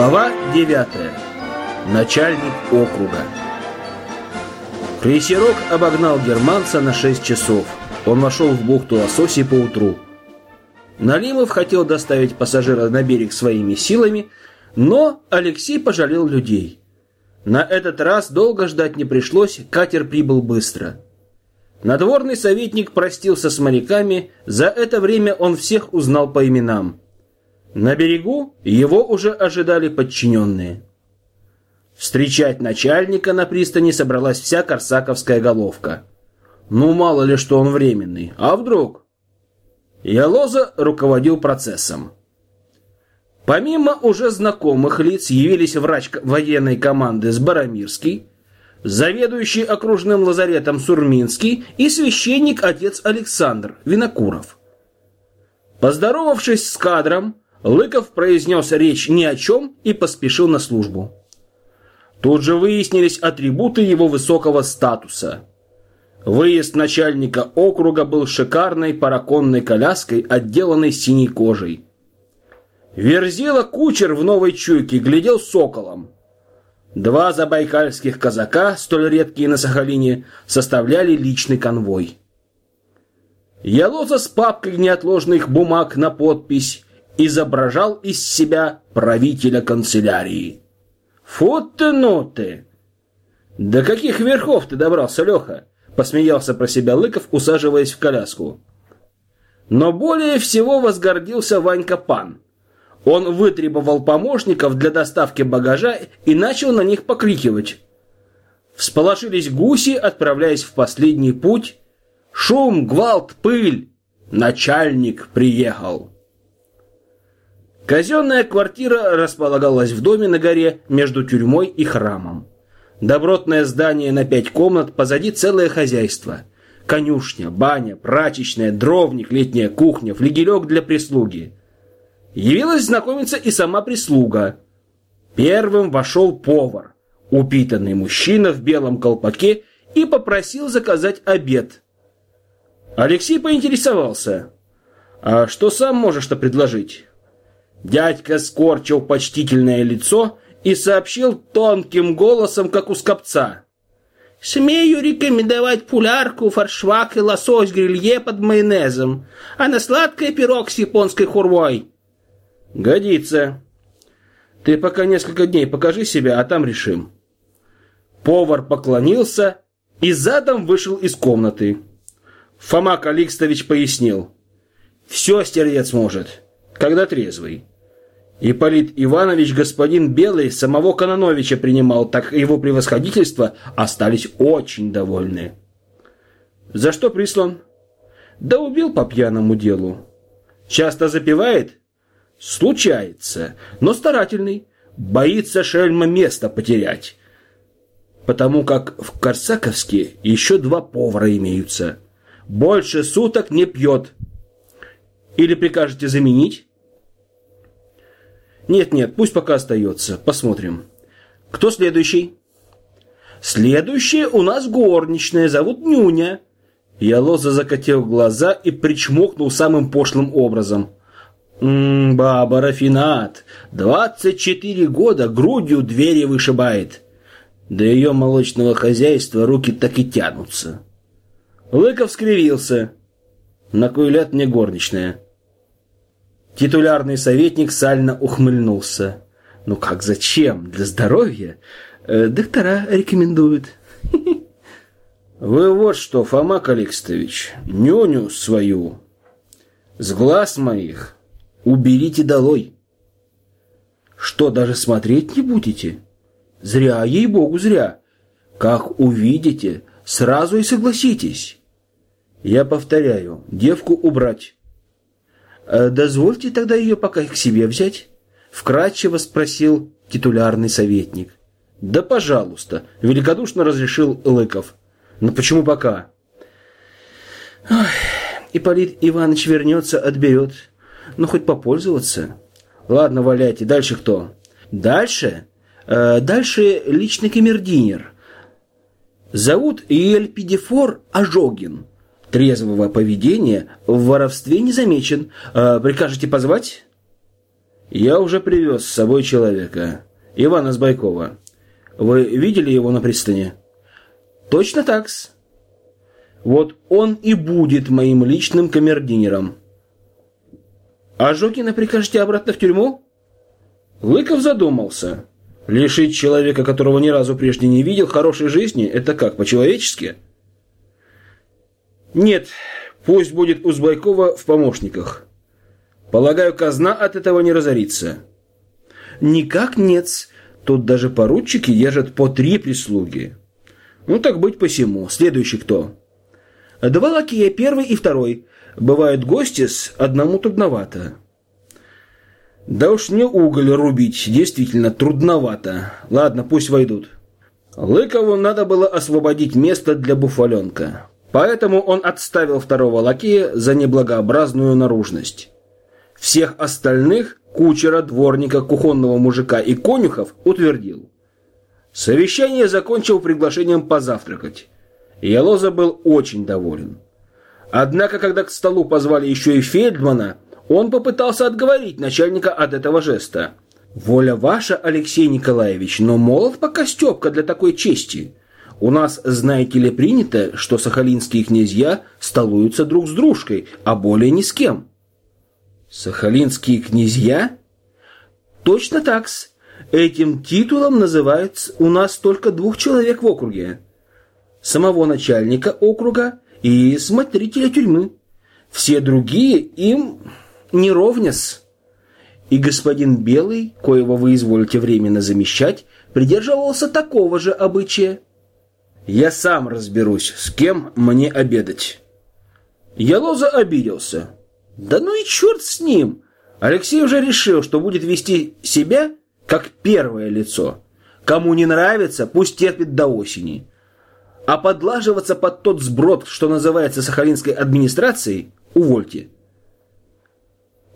Глава 9. Начальник округа. Крейсерок обогнал германца на 6 часов. Он вошел в бухту Лососи поутру. Налимов хотел доставить пассажира на берег своими силами, но Алексей пожалел людей. На этот раз долго ждать не пришлось, катер прибыл быстро. Надворный советник простился с моряками, за это время он всех узнал по именам. На берегу его уже ожидали подчиненные. Встречать начальника на пристани собралась вся корсаковская головка. Ну, мало ли, что он временный. А вдруг? Ялоза руководил процессом. Помимо уже знакомых лиц явились врач военной команды Сбаромирский, заведующий окружным лазаретом Сурминский и священник отец Александр Винокуров. Поздоровавшись с кадром, Лыков произнес речь ни о чем и поспешил на службу. Тут же выяснились атрибуты его высокого статуса. Выезд начальника округа был шикарной параконной коляской, отделанной синей кожей. Верзила кучер в новой чуйке глядел соколом. Два забайкальских казака, столь редкие на Сахалине, составляли личный конвой. Ялоза с папкой неотложных бумаг на подпись изображал из себя правителя канцелярии. Фу ты, ну! До каких верхов ты добрался, Леха? Посмеялся про себя Лыков, усаживаясь в коляску. Но более всего возгордился Ванька Пан. Он вытребовал помощников для доставки багажа и начал на них покрикивать. Всполошились гуси, отправляясь в последний путь. Шум, гвалт, пыль. Начальник приехал. Казенная квартира располагалась в доме на горе между тюрьмой и храмом. Добротное здание на пять комнат, позади целое хозяйство. Конюшня, баня, прачечная, дровник, летняя кухня, флигелек для прислуги. Явилась знакомиться и сама прислуга. Первым вошел повар, упитанный мужчина в белом колпаке, и попросил заказать обед. Алексей поинтересовался, «А что сам можешь-то предложить?» Дядька скорчил почтительное лицо и сообщил тонким голосом, как у скопца. «Смею рекомендовать пулярку, фаршвак и лосось грилье под майонезом, а на сладкое пирог с японской хурвой». «Годится. Ты пока несколько дней покажи себя, а там решим». Повар поклонился и задом вышел из комнаты. Фома Каликстович пояснил. «Все стерец может, когда трезвый». Ипполит Иванович господин Белый самого Кононовича принимал, так его превосходительство остались очень довольны. За что прислан? Да убил по пьяному делу. Часто запивает? Случается, но старательный. Боится шельма место потерять. Потому как в Корсаковске еще два повара имеются. Больше суток не пьет. Или прикажете заменить? Нет-нет, пусть пока остается. Посмотрим. Кто следующий? Следующая у нас горничная, зовут Нюня. Я лоза закатил глаза и причмокнул самым пошлым образом. «М-м, баба Рафинат, 24 года грудью двери вышибает. До ее молочного хозяйства руки так и тянутся. Лыков скривился. На кой мне горничная? Титулярный советник сально ухмыльнулся. Ну как, зачем? Для здоровья? Э, доктора рекомендуют. Вы вот что, Фома Каликстович, нюню свою с глаз моих уберите долой. Что, даже смотреть не будете? Зря, ей-богу, зря. Как увидите, сразу и согласитесь. Я повторяю, девку убрать. Э, «Дозвольте тогда ее пока к себе взять?» Вкратчиво спросил титулярный советник. «Да, пожалуйста», — великодушно разрешил Лыков. «Но почему пока?» Ой, Ипполит Иванович вернется, отберет. Ну, хоть попользоваться. Ладно, валяйте. Дальше кто? Дальше? Э, дальше личный камердинер. Зовут Эльпидифор Ожогин. Трезвого поведения в воровстве не замечен. Э, прикажете позвать? Я уже привез с собой человека. Ивана Сбайкова. Вы видели его на пристани? Точно такс. Вот он и будет моим личным камердинером. А Жокина прикажете обратно в тюрьму? Лыков задумался. Лишить человека, которого ни разу прежде не видел, хорошей жизни, это как, по-человечески? Нет, пусть будет у Сбайкова в помощниках. Полагаю, казна от этого не разорится. Никак нет. Тут даже поручики держат по три прислуги. Ну так быть посему. Следующий кто? Два лакея, первый и второй. Бывают гости с одному трудновато. Да уж не уголь рубить, действительно трудновато. Ладно, пусть войдут. Лыкову надо было освободить место для буфаленка. Поэтому он отставил второго лакея за неблагообразную наружность. Всех остальных, кучера, дворника, кухонного мужика и конюхов, утвердил. Совещание закончил приглашением позавтракать. Ялоза был очень доволен. Однако, когда к столу позвали еще и Фельдмана, он попытался отговорить начальника от этого жеста. «Воля ваша, Алексей Николаевич, но молод пока Степка для такой чести. У нас, знаете ли, принято, что сахалинские князья столуются друг с дружкой, а более ни с кем. Сахалинские князья? Точно так-с. Этим титулом называют у нас только двух человек в округе. Самого начальника округа и смотрителя тюрьмы. Все другие им не ровняс. И господин Белый, коего вы изволите временно замещать, придерживался такого же обычая. Я сам разберусь, с кем мне обедать. Ялоза обиделся. Да ну и черт с ним! Алексей уже решил, что будет вести себя как первое лицо. Кому не нравится, пусть терпит до осени. А подлаживаться под тот сброд, что называется сахалинской администрацией, увольте.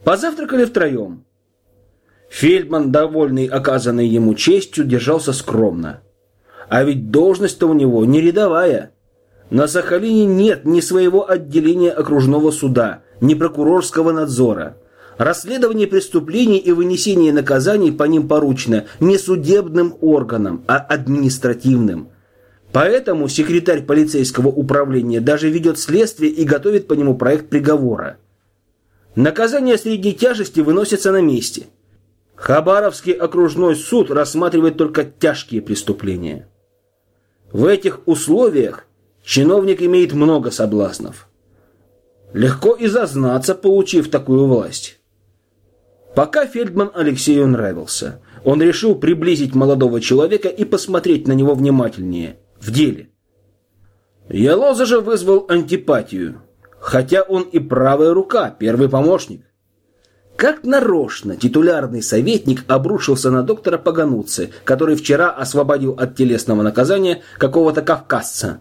Позавтракали втроем. Фельдман, довольный оказанной ему честью, держался скромно. А ведь должность-то у него не рядовая. На Сахалине нет ни своего отделения окружного суда, ни прокурорского надзора. Расследование преступлений и вынесение наказаний по ним поручено не судебным органам, а административным. Поэтому секретарь полицейского управления даже ведет следствие и готовит по нему проект приговора. Наказание средней тяжести выносится на месте. Хабаровский окружной суд рассматривает только тяжкие преступления. В этих условиях чиновник имеет много соблазнов. Легко и зазнаться, получив такую власть. Пока Фельдман Алексею нравился, он решил приблизить молодого человека и посмотреть на него внимательнее, в деле. Ялоза же вызвал антипатию, хотя он и правая рука, первый помощник. Как нарочно титулярный советник обрушился на доктора Пагануцы, который вчера освободил от телесного наказания какого-то кавказца.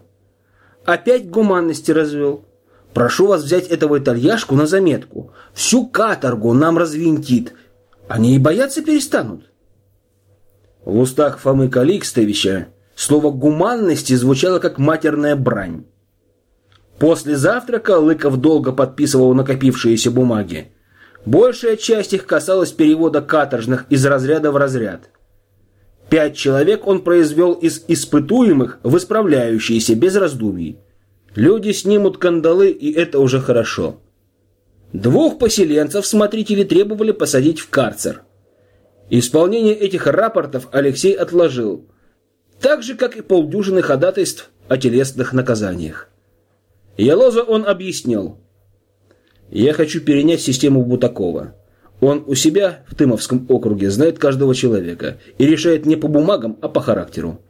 Опять гуманности развел. Прошу вас взять этого итальяшку на заметку. Всю каторгу нам развинтит. Они и бояться перестанут. В устах Фомы Каликстовича слово «гуманности» звучало как матерная брань. После завтрака Лыков долго подписывал накопившиеся бумаги. Большая часть их касалась перевода каторжных из разряда в разряд. Пять человек он произвел из испытуемых в исправляющиеся без раздумий. Люди снимут кандалы, и это уже хорошо. Двух поселенцев смотрители требовали посадить в карцер. Исполнение этих рапортов Алексей отложил, так же, как и полдюжины ходатайств о телесных наказаниях. Ялоза он объяснил. «Я хочу перенять систему Бутакова. Он у себя в Тымовском округе знает каждого человека и решает не по бумагам, а по характеру.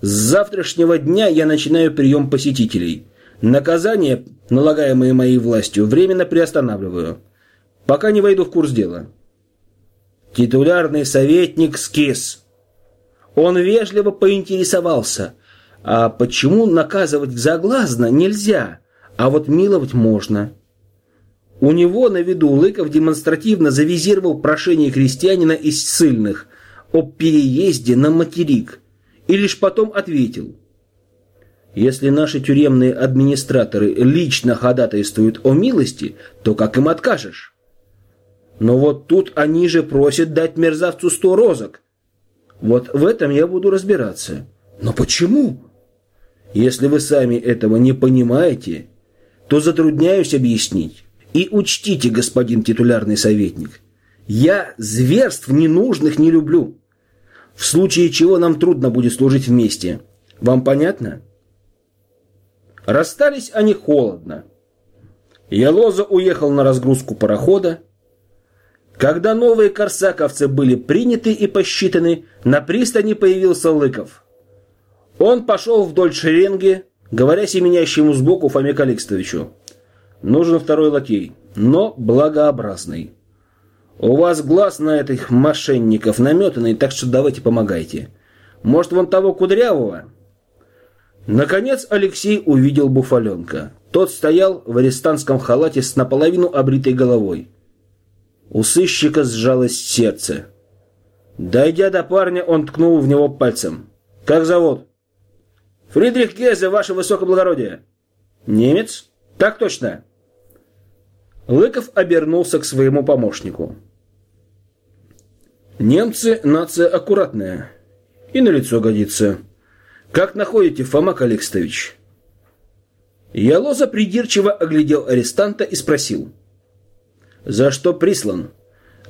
С завтрашнего дня я начинаю прием посетителей. Наказание, налагаемое моей властью, временно приостанавливаю, пока не войду в курс дела. Титулярный советник скис. Он вежливо поинтересовался, а почему наказывать заглазно нельзя, а вот миловать можно? У него на виду Лыков демонстративно завизировал прошение крестьянина из ссыльных об переезде на материк и лишь потом ответил – если наши тюремные администраторы лично ходатайствуют о милости, то как им откажешь? Но вот тут они же просят дать мерзавцу сто розок. Вот в этом я буду разбираться. Но почему? Если вы сами этого не понимаете, то затрудняюсь объяснить. И учтите, господин титулярный советник, я зверств ненужных не люблю. В случае чего нам трудно будет служить вместе. Вам понятно? Расстались они холодно. Ялоза уехал на разгрузку парохода. Когда новые корсаковцы были приняты и посчитаны, на пристани появился Лыков. Он пошел вдоль шеренги, говоря семенящему сбоку Фоме Каликстовичу. Нужен второй лакей, но благообразный. У вас глаз на этих мошенников наметанный, так что давайте помогайте. Может, вон того кудрявого? Наконец Алексей увидел Буфаленка. Тот стоял в арестантском халате с наполовину обритой головой. У сыщика сжалось сердце. Дойдя до парня, он ткнул в него пальцем. «Как зовут?» «Фридрих Гезе, ваше высокоблагородие». «Немец?» «Так точно». Лыков обернулся к своему помощнику. «Немцы – нация аккуратная. И на лицо годится. Как находите, Фома Каликстович?» Ялоза придирчиво оглядел арестанта и спросил. «За что прислан?»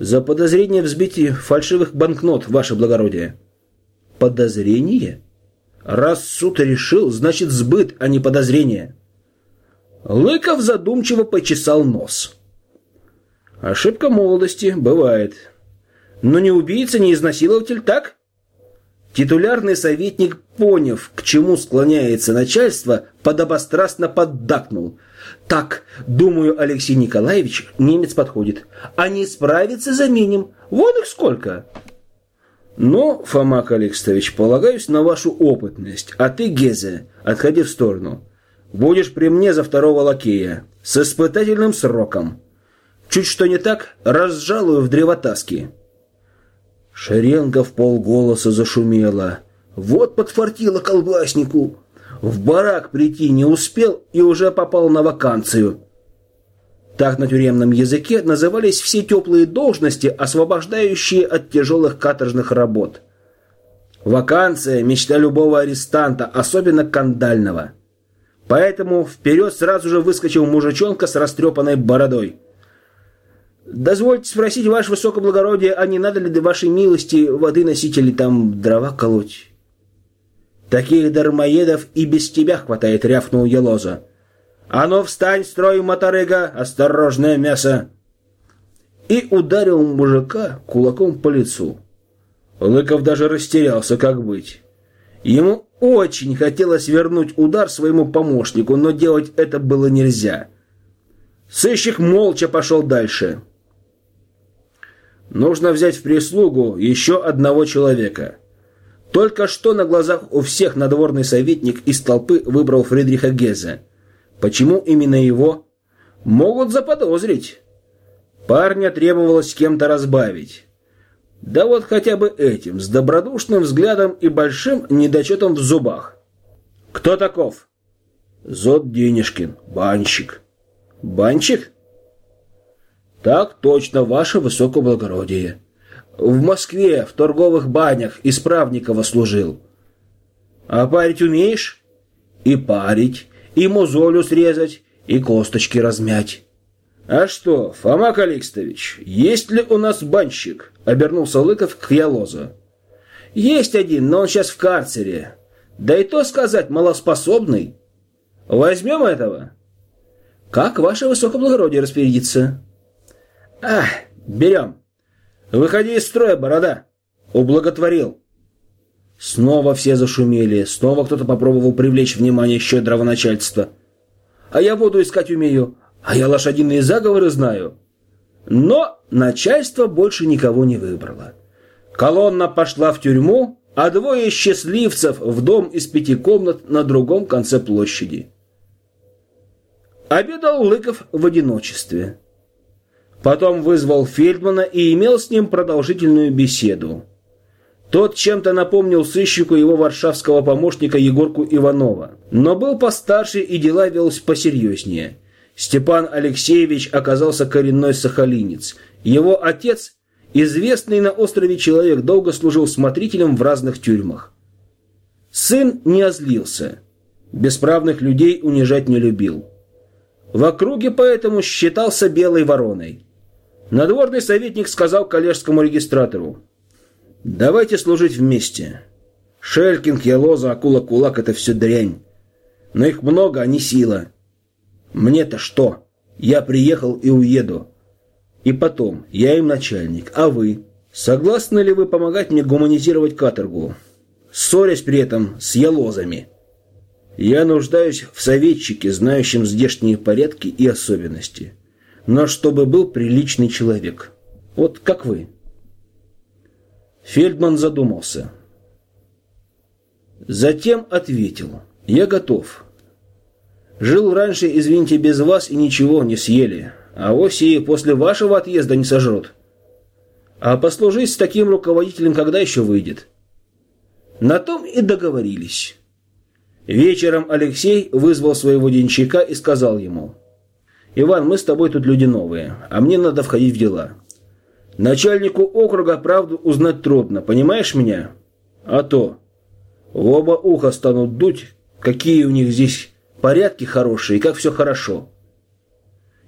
«За подозрение в сбитии фальшивых банкнот, ваше благородие». «Подозрение?» «Раз суд решил, значит сбыт, а не подозрение». Лыков задумчиво почесал нос. Ошибка молодости бывает. Но не убийца, не изнасилователь, так? Титулярный советник, поняв, к чему склоняется начальство, подобострастно поддакнул. «Так, думаю, Алексей Николаевич, немец подходит. А не справится, заменим. Вон их сколько!» «Ну, Фома Каликстович, полагаюсь на вашу опытность. А ты, Гезе, отходи в сторону. Будешь при мне за второго лакея. С испытательным сроком. Чуть что не так, разжалую в древотаски. Шеренга в полголоса зашумела. Вот подфартило колбаснику. В барак прийти не успел и уже попал на вакансию. Так на тюремном языке назывались все теплые должности, освобождающие от тяжелых каторжных работ. Вакансия – мечта любого арестанта, особенно кандального. Поэтому вперед сразу же выскочил мужичонка с растрепанной бородой. «Дозвольте спросить, ваше высокоблагородие, а не надо ли до вашей милости воды носить или там дрова колоть?» «Таких дармоедов и без тебя хватает», — рявкнул Елоза. «А ну встань, строй, моторыга, осторожное мясо!» И ударил мужика кулаком по лицу. Лыков даже растерялся, как быть. Ему очень хотелось вернуть удар своему помощнику, но делать это было нельзя. Сыщик молча пошел дальше. Нужно взять в прислугу еще одного человека. Только что на глазах у всех надворный советник из толпы выбрал Фридриха Гезе. Почему именно его? Могут заподозрить. Парня требовалось с кем-то разбавить. Да вот хотя бы этим, с добродушным взглядом и большим недочетом в зубах. Кто таков? Зод Денежкин, банщик. Банщик? Так точно, ваше высокоблагородие. В Москве, в торговых банях, исправникова служил. А парить умеешь? И парить, и мозолю срезать, и косточки размять. «А что, Фома Каликстович, есть ли у нас банщик?» — обернулся Лыков к Ялозу. «Есть один, но он сейчас в карцере. Да и то сказать, малоспособный. Возьмем этого?» «Как ваше высокоблагородие распорядится?» «Ах, берем. Выходи из строя, борода!» «Ублаготворил». Снова все зашумели, снова кто-то попробовал привлечь внимание щедрого начальства. «А я воду искать умею, а я лошадиные заговоры знаю. Но начальство больше никого не выбрало. Колонна пошла в тюрьму, а двое счастливцев в дом из пяти комнат на другом конце площади. Обедал Лыков в одиночестве. Потом вызвал Фельдмана и имел с ним продолжительную беседу. Тот чем-то напомнил сыщику его варшавского помощника Егорку Иванова, но был постарше и дела велось посерьезнее – Степан Алексеевич оказался коренной сахалинец Его отец, известный на острове человек, долго служил смотрителем в разных тюрьмах. Сын не озлился. Бесправных людей унижать не любил. В округе поэтому считался белой вороной. Надворный советник сказал коллежскому регистратору, «Давайте служить вместе. Шелькинг, Ялоза, Акула, Кулак — это все дрянь. Но их много, а не сила. Мне-то что? Я приехал и уеду. И потом, я им начальник, а вы? Согласны ли вы помогать мне гуманизировать каторгу, ссорясь при этом с ялозами?» Я нуждаюсь в советчике, знающем здешние порядки и особенности. Но чтобы был приличный человек. Вот как вы. Фельдман задумался. Затем ответил. Я готов. Жил раньше, извините, без вас и ничего не съели. А оси после вашего отъезда не сожрут. А послужить с таким руководителем когда еще выйдет? На том и договорились. Вечером Алексей вызвал своего денщика и сказал ему, «Иван, мы с тобой тут люди новые, а мне надо входить в дела. Начальнику округа правду узнать трудно, понимаешь меня? А то в оба уха станут дуть, какие у них здесь порядки хорошие и как все хорошо».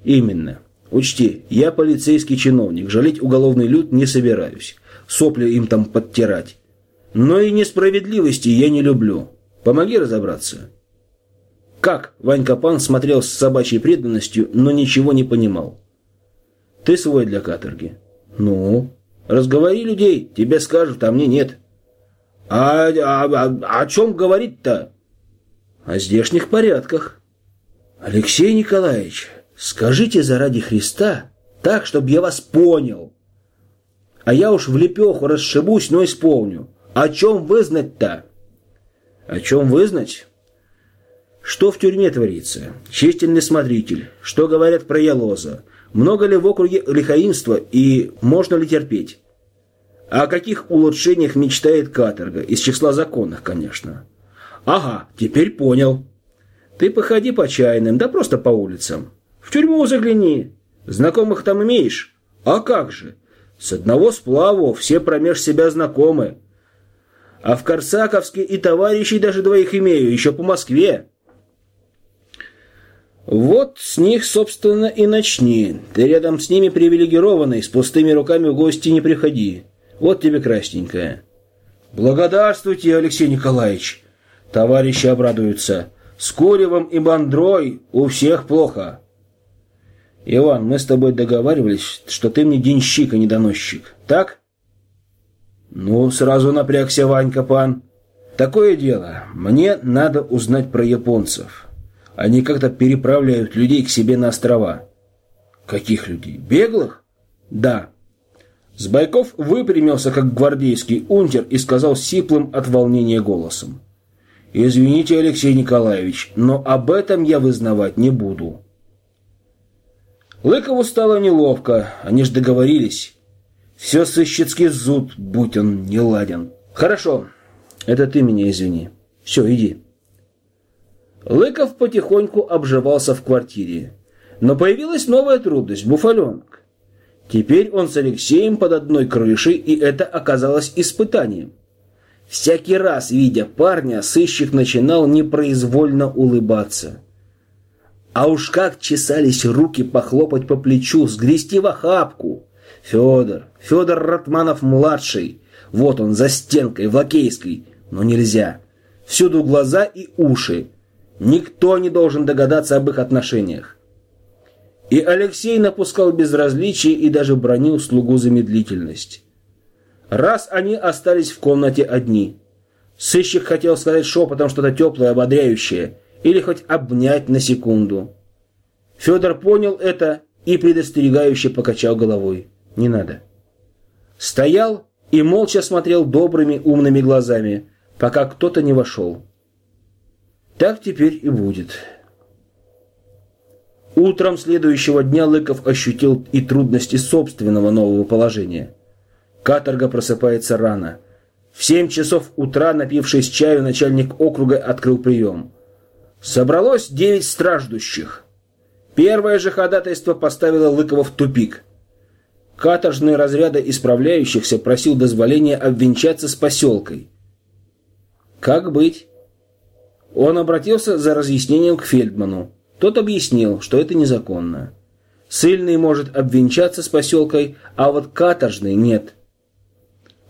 «Именно. Учти, я полицейский чиновник, жалеть уголовный люд не собираюсь, сопли им там подтирать. Но и несправедливости я не люблю». Помоги разобраться. Как Ванька Пан смотрел с собачьей преданностью, но ничего не понимал. Ты свой для каторги. Ну, разговори людей, тебе скажут, а мне нет. А, а, а о чем говорить-то? О здешних порядках. Алексей Николаевич, скажите заради Христа так, чтобы я вас понял. А я уж в лепеху расшибусь, но исполню. О чем вы знать-то? О чем вызнать? Что в тюрьме творится? Честный смотритель. Что говорят про Ялоза? Много ли в округе лихаимства и можно ли терпеть? О каких улучшениях мечтает каторга? Из числа законных, конечно. Ага, теперь понял. Ты походи по чайным, да просто по улицам. В тюрьму загляни. Знакомых там имеешь? А как же? С одного сплаву все промеж себя знакомы. А в Корсаковске и товарищей даже двоих имею, еще по Москве. Вот с них, собственно, и начни. Ты рядом с ними привилегированный, с пустыми руками в гости не приходи. Вот тебе красненькая. Благодарствуйте, Алексей Николаевич. Товарищи обрадуются. С Куревым и Бандрой у всех плохо. Иван, мы с тобой договаривались, что ты мне денщик, а не доносчик. Так? «Ну, сразу напрягся Ванька, пан. Такое дело. Мне надо узнать про японцев. Они как-то переправляют людей к себе на острова». «Каких людей? Беглых?» «Да». Сбайков выпрямился, как гвардейский унтер, и сказал сиплым от волнения голосом. «Извините, Алексей Николаевич, но об этом я вызнавать не буду». Лыкову стало неловко, они ж договорились. Все сыщицкий зуд, будь он не ладен. Хорошо, это ты меня извини. Все, иди. Лыков потихоньку обживался в квартире. Но появилась новая трудность – буфаленок. Теперь он с Алексеем под одной крышей, и это оказалось испытанием. Всякий раз, видя парня, сыщик начинал непроизвольно улыбаться. А уж как чесались руки похлопать по плечу, сгрести в охапку. Федор, Федор Ратманов-младший. Вот он, за стенкой, в Лакейской. Но нельзя. Всюду глаза и уши. Никто не должен догадаться об их отношениях. И Алексей напускал безразличие и даже бронил слугу за медлительность. Раз они остались в комнате одни. Сыщик хотел сказать шепотом что-то теплое, ободряющее, или хоть обнять на секунду. Федор понял это и предостерегающе покачал головой. Не надо. Стоял и молча смотрел добрыми умными глазами, пока кто-то не вошел. Так теперь и будет. Утром следующего дня Лыков ощутил и трудности собственного нового положения. Каторга просыпается рано. В семь часов утра, напившись чаю, начальник округа открыл прием. Собралось девять страждущих. Первое же ходатайство поставило Лыкова в тупик. каторжные разряда исправляющихся просил дозволения обвенчаться с поселкой. Как быть? Он обратился за разъяснением к Фельдману. Тот объяснил, что это незаконно. Сыльный может обвенчаться с поселкой, а вот каторжный нет.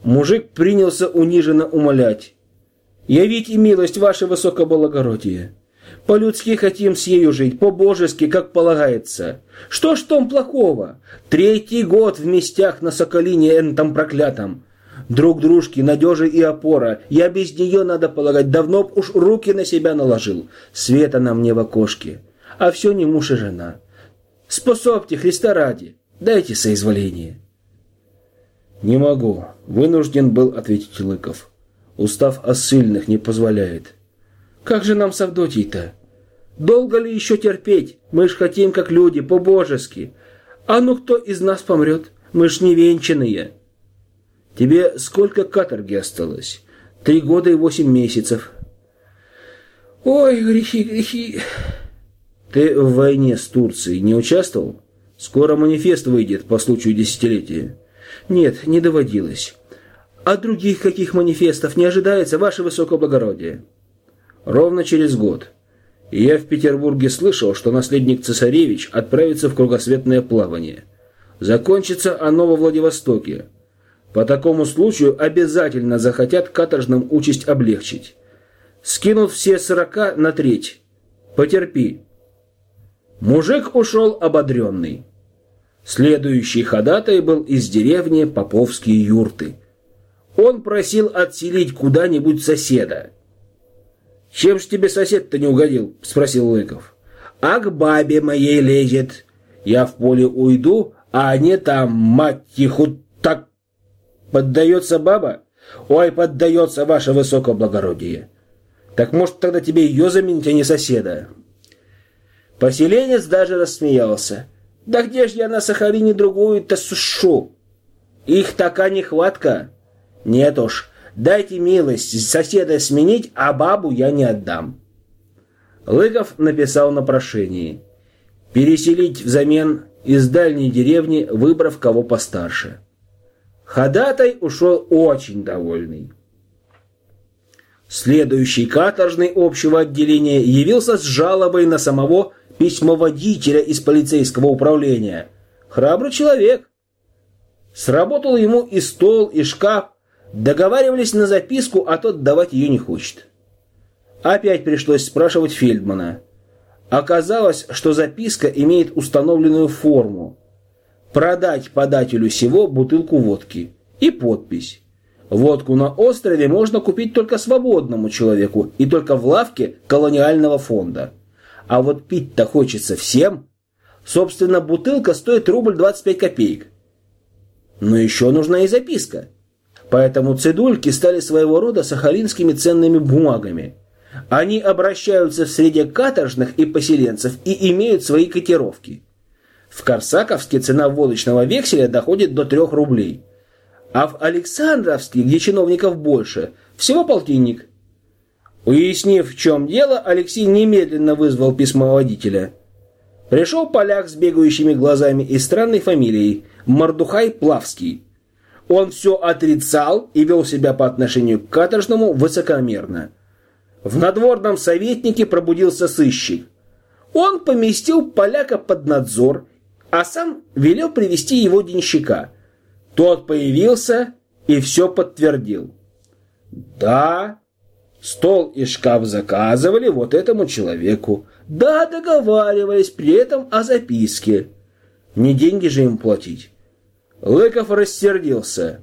Мужик принялся униженно умолять. «Явите милость, ваше высокоблагородие. По-людски хотим с ею жить, по-божески, как полагается. Что ж том плохого? Третий год в местях на Соколине энтом проклятом. Друг дружки, надежа и опора. Я без нее, надо полагать, давно б уж руки на себя наложил. Света на мне в окошке. А все не муж и жена. Способьте, Христа ради. Дайте соизволение. Не могу. Вынужден был ответить Лыков. Устав о не позволяет. Как же нам с Авдотьей-то? Долго ли еще терпеть? Мы ж хотим, как люди, по-божески. А ну кто из нас помрет? Мы ж не венчанные. Тебе сколько каторги осталось? Три года и восемь месяцев. Ой, грехи, грехи. Ты в войне с Турцией не участвовал? Скоро манифест выйдет по случаю десятилетия. Нет, не доводилось. А других каких манифестов не ожидается, ваше высокоблагородие? Ровно через год. Я в Петербурге слышал, что наследник цесаревич отправится в кругосветное плавание. Закончится оно во Владивостоке. По такому случаю обязательно захотят каторжным участь облегчить. Скинут все сорока на треть. Потерпи. Мужик ушел ободренный. Следующий ходатай был из деревни Поповские юрты. Он просил отселить куда-нибудь соседа. «Чем ж тебе сосед-то не угодил?» — спросил Лыков. «А к бабе моей лезет. Я в поле уйду, а они там, мать тиху, так Поддается баба? Ой, поддается ваше высокоблагородие. Так может тогда тебе ее заменить, а не соседа? Поселенец даже рассмеялся. Да где ж я на Сахалине другую-то сушу? Их такая нехватка. Нет уж, дайте милость соседа сменить, а бабу я не отдам. Лыков написал на прошении. Переселить взамен из дальней деревни, выбрав кого постарше. Ходатай ушел очень довольный. Следующий каторжный общего отделения явился с жалобой на самого письмоводителя из полицейского управления. Храбрый человек. Сработал ему и стол, и шкаф. Договаривались на записку, а тот давать ее не хочет. Опять пришлось спрашивать Фельдмана. Оказалось, что записка имеет установленную форму продать подателю сего бутылку водки и подпись. Водку на острове можно купить только свободному человеку и только в лавке колониального фонда. А вот пить-то хочется всем. Собственно, бутылка стоит рубль 25 копеек. Но еще нужна и записка. Поэтому цедульки стали своего рода сахалинскими ценными бумагами. Они обращаются в среде каторжных и поселенцев и имеют свои котировки. В Корсаковске цена водочного векселя доходит до 3 рублей. А в Александровске, где чиновников больше, всего полтинник. Уяснив, в чем дело, Алексей немедленно вызвал письмоводителя. Пришел поляк с бегающими глазами и странной фамилией Мордухай Плавский. Он все отрицал и вел себя по отношению к каторжному высокомерно. В надворном советнике пробудился сыщик. Он поместил поляка под надзор а сам велел привести его денщика. Тот появился и все подтвердил. Да, стол и шкаф заказывали вот этому человеку. Да, договаривались при этом о записке. Не деньги же им платить. Лыков рассердился.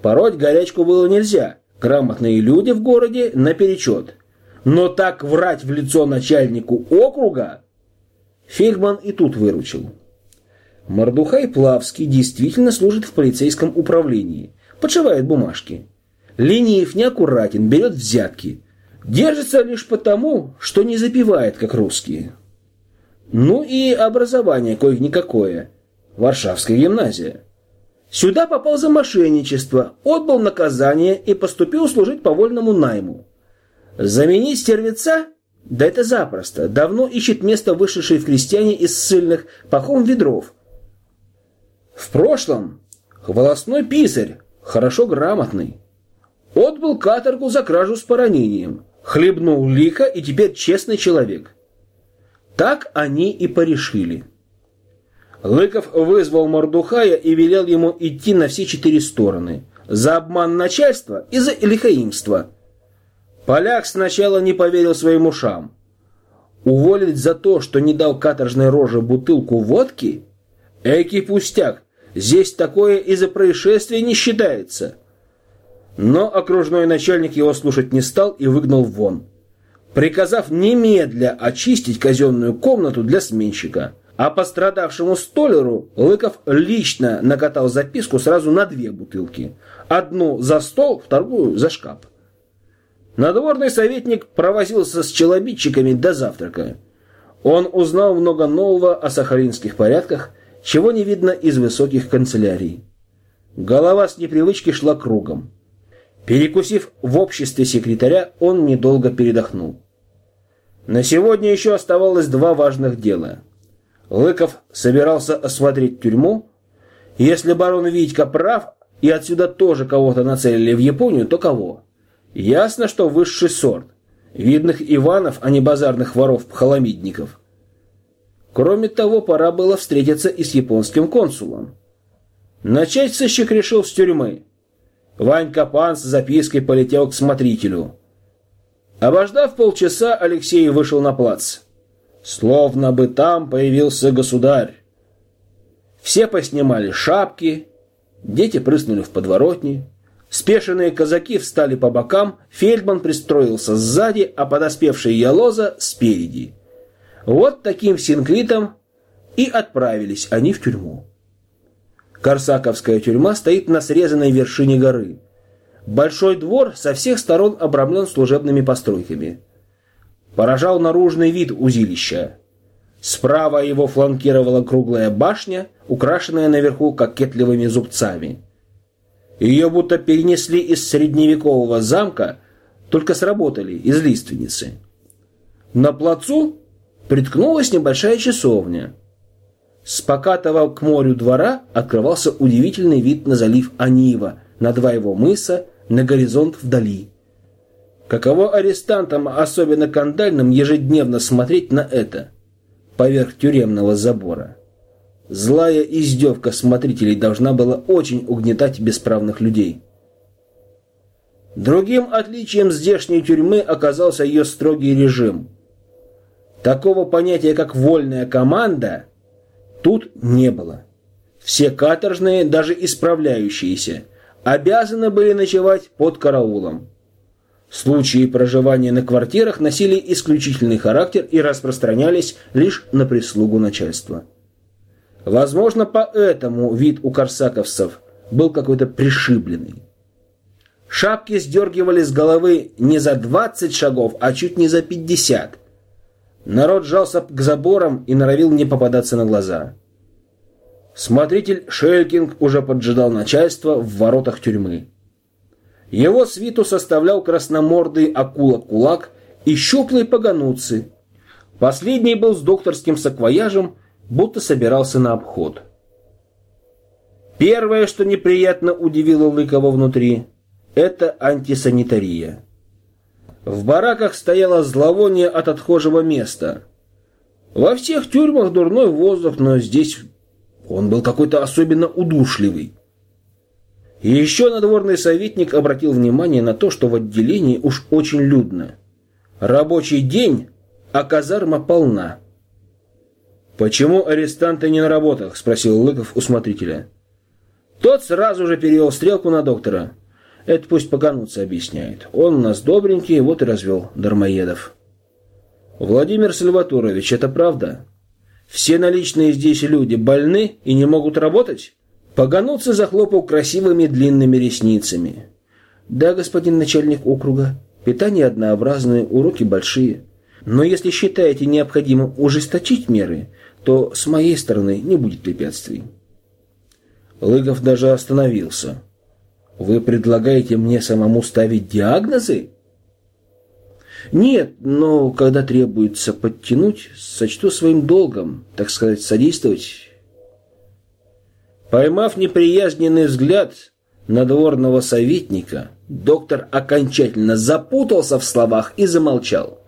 Пороть горячку было нельзя. Грамотные люди в городе наперечет. Но так врать в лицо начальнику округа... Фельдман и тут выручил. Мордухай Плавский действительно служит в полицейском управлении. Подшивает бумажки. Ленив, неаккуратен, берет взятки. Держится лишь потому, что не запивает, как русские. Ну и образование кое-никакое. Варшавская гимназия. Сюда попал за мошенничество, отбыл наказание и поступил служить по вольному найму. Заменить стервеца? Да это запросто. Давно ищет место вышедший в крестьяне из ссыльных Пахом Ведров – В прошлом волосной писарь, хорошо грамотный. Отбыл каторгу за кражу с поранением, хлебнул лихо и теперь честный человек. Так они и порешили. Лыков вызвал Мордухая и велел ему идти на все четыре стороны. За обман начальства и за лихоимство. Поляк сначала не поверил своим ушам. Уволить за то, что не дал каторжной роже бутылку водки? Экий пустяк. Здесь такое из-за происшествия не считается. Но окружной начальник его слушать не стал и выгнал вон, приказав немедля очистить казенную комнату для сменщика. А пострадавшему столеру Лыков лично накатал записку сразу на две бутылки. Одну за стол, вторую за шкаф. Надворный советник провозился с челобитчиками до завтрака. Он узнал много нового о сахалинских порядках, чего не видно из высоких канцелярий. Голова с непривычки шла кругом. Перекусив в обществе секретаря, он недолго передохнул. На сегодня еще оставалось два важных дела – Лыков собирался осмотреть тюрьму. Если барон Витька прав, и отсюда тоже кого-то нацелили в Японию, то кого? Ясно, что высший сорт. Видных Иванов, а не базарных воров-пхоломидников. Кроме того, пора было встретиться и с японским консулом. Начать сыщик решил с тюрьмы. Ванька Пан с запиской полетел к смотрителю. Обождав полчаса, Алексей вышел на плац словно бы там появился государь. Все поснимали шапки, дети прыснули в подворотни, спешенные казаки встали по бокам, Фельдман пристроился сзади, а подоспевший Ялоза спереди. Вот таким синклитом и отправились они в тюрьму. Корсаковская тюрьма стоит на срезанной вершине горы. Большой двор со всех сторон обрамлен служебными постройками – поражал наружный вид узилища. Справа его фланкировала круглая башня, украшенная наверху кокетливыми зубцами. Ее будто перенесли из средневекового замка, только сработали из лиственницы. На плацу приткнулась небольшая часовня. С покатого к морю двора открывался удивительный вид на залив Анива, на два его мыса, на горизонт вдали. Каково арестантам, особенно кандальным, ежедневно смотреть на это поверх тюремного забора? Злая издевка смотрителей должна была очень угнетать бесправных людей. Другим отличием здешней тюрьмы оказался ее строгий режим. Такого понятия, как «вольная команда», тут не было. Все каторжные, даже исправляющиеся, обязаны были ночевать под караулом. Случаи проживания на квартирах носили исключительный характер и распространялись лишь на прислугу начальства. Возможно, поэтому вид у корсаковцев был какой-то пришибленный. Шапки сдергивали с головы не за 20 шагов, а чуть не за 50. Народ жался к заборам и норовил не попадаться на глаза. Смотритель Шелькинг уже поджидал начальство в воротах тюрьмы. Его свиту составлял красномордый акула-кулак и щуплые погонуцы. Последний был с докторским саквояжем, будто собирался на обход. Первое, что неприятно удивило Лыкова внутри, это антисанитария. В бараках стояло зловоние от отхожего места. Во всех тюрьмах дурной воздух, но здесь он был какой-то особенно удушливый. И еще надворный советник обратил внимание на то, что в отделении уж очень людно. Рабочий день, а казарма полна. «Почему арестанты не на работах?» – спросил Лыков у смотрителя. Тот сразу же перевел стрелку на доктора. «Это пусть погонуться объясняет. Он у нас добренький, вот и развел дармоедов». «Владимир Сальваторович, это правда? Все наличные здесь люди больны и не могут работать?» Погонуться захлопал красивыми длинными ресницами. «Да, господин начальник округа, питание однообразное, уроки большие. Но если считаете необходимым ужесточить меры, то с моей стороны не будет препятствий». Лыгов даже остановился. «Вы предлагаете мне самому ставить диагнозы?» «Нет, но когда требуется подтянуть, сочту своим долгом, так сказать, содействовать Поймав неприязненный взгляд надворного советника, доктор окончательно запутался в словах и замолчал.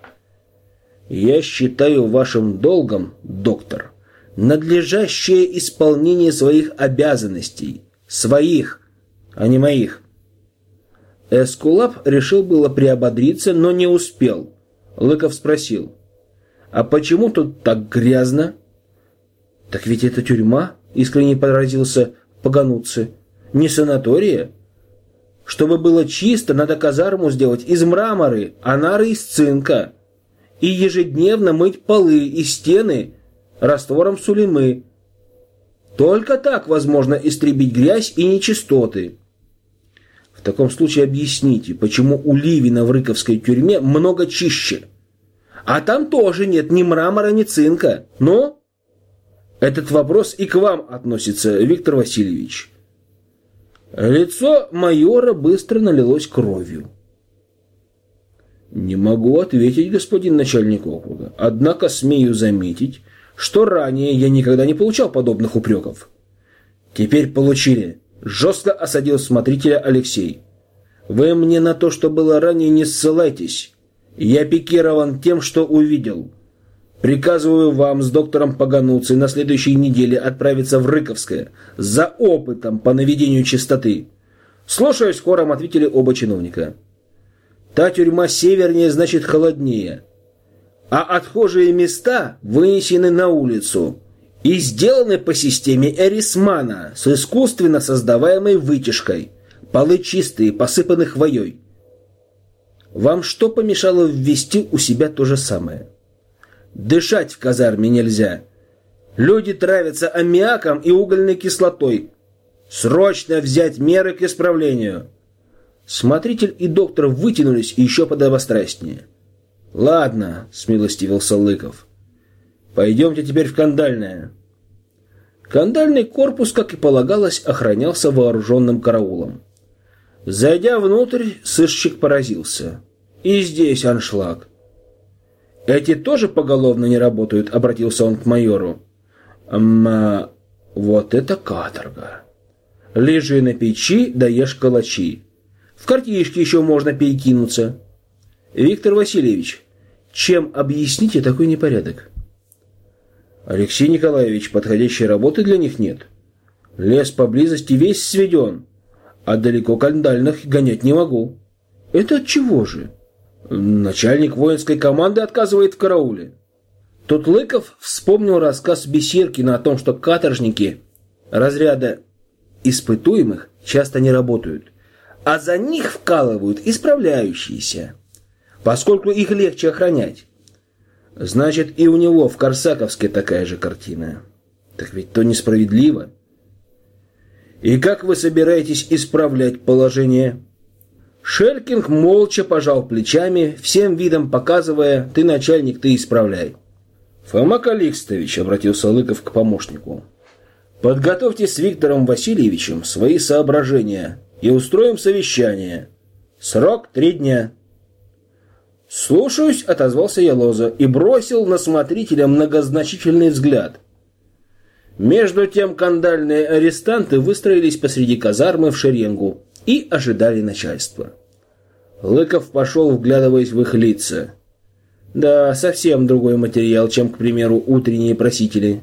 «Я считаю вашим долгом, доктор, надлежащее исполнение своих обязанностей, своих, а не моих». Эскулап решил было приободриться, но не успел. Лыков спросил, «А почему тут так грязно?» «Так ведь это тюрьма», — искренне поразился Пагануцци. «Не санатория?» «Чтобы было чисто, надо казарму сделать из мраморы, а нары из цинка. И ежедневно мыть полы и стены раствором сулимы. Только так возможно истребить грязь и нечистоты». В таком случае объясните, почему у Ливина в Рыковской тюрьме много чище? А там тоже нет ни мрамора, ни цинка. Но этот вопрос и к вам относится, Виктор Васильевич. Лицо майора быстро налилось кровью. Не могу ответить, господин начальник округа. Однако смею заметить, что ранее я никогда не получал подобных упреков. Теперь получили. Жестко осадил смотрителя Алексей. Вы мне на то, что было ранее, не ссылайтесь. Я пикирован тем, что увидел. Приказываю вам с доктором Пагануцей на следующей неделе отправиться в Рыковское за опытом по наведению чистоты. Слушаюсь, хором ответили оба чиновника. Та тюрьма севернее, значит холоднее. А отхожие места вынесены на улицу и сделаны по системе Эрисмана с искусственно создаваемой вытяжкой. Полы чистые, посыпаны хвоей. Вам что помешало ввести у себя то же самое? Дышать в казарме нельзя. Люди травятся аммиаком и угольной кислотой. Срочно взять меры к исправлению. Смотритель и доктор вытянулись еще подобострастнее. «Ладно», — смилостивился Лыков. «Пойдемте теперь в кандальное». Кандальный корпус, как и полагалось, охранялся вооруженным караулом. Зайдя внутрь, сыщик поразился. И здесь аншлаг. «Эти тоже поголовно не работают?» — обратился он к майору. «Ма... вот это каторга! Лежи на печи, даешь калачи. В картишке еще можно перекинуться. Виктор Васильевич, чем объясните такой непорядок?» «Алексей Николаевич, подходящей работы для них нет. Лес поблизости весь сведен, а далеко кандальных гонять не могу». «Это от чего же?» Начальник воинской команды отказывает в карауле. Тут Лыков вспомнил рассказ Бесиркина о том, что каторжники разряда испытуемых часто не работают, а за них вкалывают исправляющиеся, поскольку их легче охранять. Значит, и у него в Корсаковске такая же картина. Так ведь то несправедливо. И как вы собираетесь исправлять положение? Шелькинг молча пожал плечами, всем видом показывая «ты начальник, ты исправляй». «Фома Каликстович», — обратился Лыков к помощнику, — «подготовьте с Виктором Васильевичем свои соображения и устроим совещание. Срок три дня». «Слушаюсь», — отозвался Ялоза и бросил на смотрителя многозначительный взгляд. Между тем кандальные арестанты выстроились посреди казармы в шеренгу, и ожидали начальства. Лыков пошел, вглядываясь в их лица. Да, совсем другой материал, чем, к примеру, утренние просители.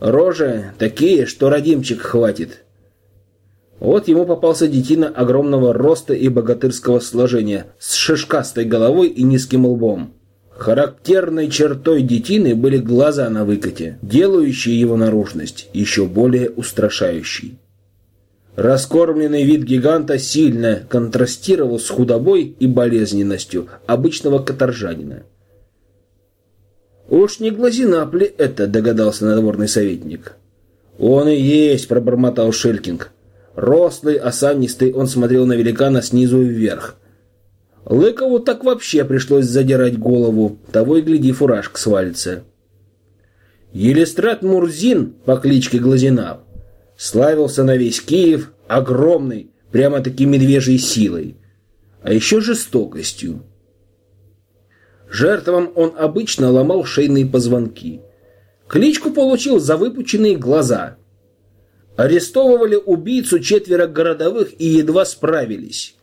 Рожи такие, что родимчик хватит. Вот ему попался детина огромного роста и богатырского сложения, с шишкастой головой и низким лбом. Характерной чертой детины были глаза на выкате, делающие его наружность еще более устрашающей. Раскормленный вид гиганта сильно контрастировал с худобой и болезненностью обычного каторжанина. «Уж не глазинап ли это?» – догадался надворный советник. «Он и есть», – пробормотал Шелькинг. Рослый, осанистый, он смотрел на великана снизу вверх. Лыкову так вообще пришлось задирать голову, того и гляди, фуражка свалится. Елистрат Мурзин по кличке Глазинап славился на весь Киев огромной, прямо-таки медвежьей силой, а еще жестокостью. Жертвам он обычно ломал шейные позвонки. Кличку получил за выпученные глаза. Арестовывали убийцу четверо городовых и едва справились.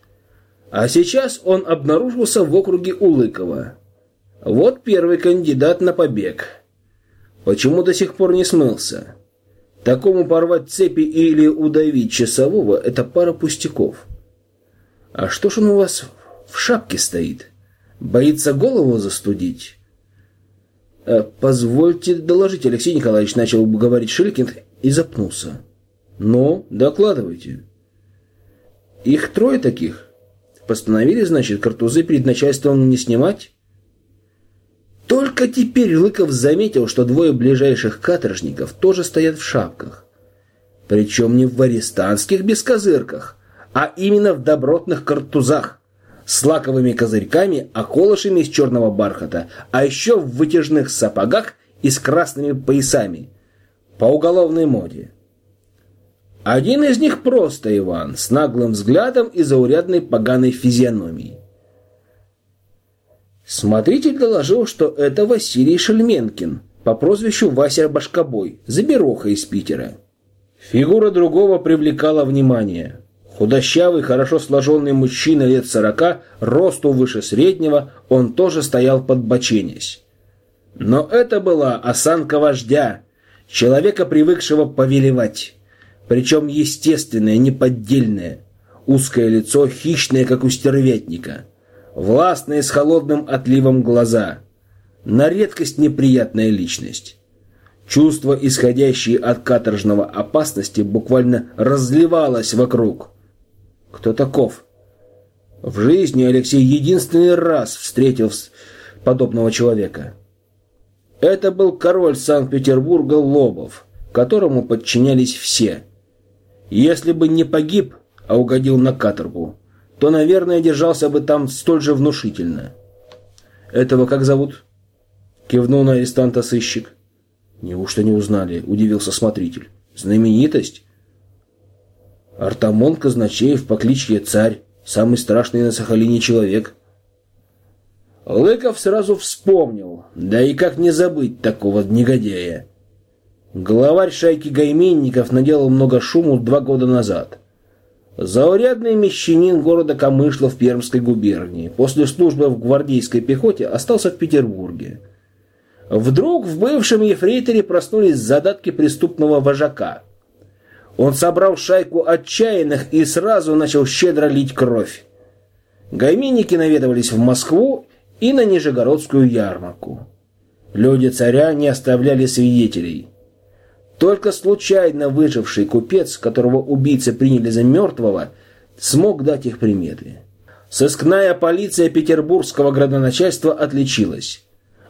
А сейчас он обнаружился в округе Улыкова. Вот первый кандидат на побег. Почему до сих пор не смылся? Такому порвать цепи или удавить часового – это пара пустяков. А что ж он у вас в шапке стоит? Боится голову застудить? Э, «Позвольте доложить, Алексей Николаевич», – начал говорить Шилькин и запнулся. «Ну, докладывайте». «Их трое таких? Постановили, значит, картузы перед начальством не снимать?» Только теперь Лыков заметил, что двое ближайших каторжников тоже стоят в шапках. Причем не в арестанских бескозырках, а именно в добротных картузах с лаковыми козырьками, околышами из черного бархата, а еще в вытяжных сапогах и с красными поясами. По уголовной моде. Один из них просто Иван, с наглым взглядом и заурядной поганой физиономией. Смотритель доложил, что это Василий Шельменкин по прозвищу Вася Башкобой, забероха из Питера. Фигура другого привлекала внимание. Худощавый, хорошо сложенный мужчина лет сорока, росту выше среднего, он тоже стоял под подбоченясь. Но это была осанка вождя, человека, привыкшего повелевать. Причем естественное, неподдельное. Узкое лицо, хищное, как у стервятника властные с холодным отливом глаза. На редкость неприятная личность. Чувство, исходящее от каторжного опасности, буквально разливалось вокруг. Кто таков? В жизни Алексей единственный раз встретил подобного человека. Это был король Санкт-Петербурга Лобов, которому подчинялись все. Если бы не погиб, а угодил на каторгу, то, наверное, держался бы там столь же внушительно. «Этого как зовут?» — кивнул на арестанта сыщик. «Неужто не узнали?» — удивился смотритель. «Знаменитость?» «Артамон Казначеев по кличке Царь, самый страшный на Сахалине человек». Лыков сразу вспомнил, да и как не забыть такого негодяя. Главарь шайки гайменников наделал много шуму два года назад — Заурядный мещанин города Камышлов Пермской губернии после службы в гвардейской пехоте остался в Петербурге. Вдруг в бывшем ефрейторе проснулись задатки преступного вожака. Он собрал шайку отчаянных и сразу начал щедро лить кровь. Гайменники наведывались в Москву и на Нижегородскую ярмарку. Люди царя не оставляли свидетелей – только случайно выживший купец, которого убийцы приняли за мертвого, смог дать их приметы. Сыскная полиция петербургского градоначальства отличилась.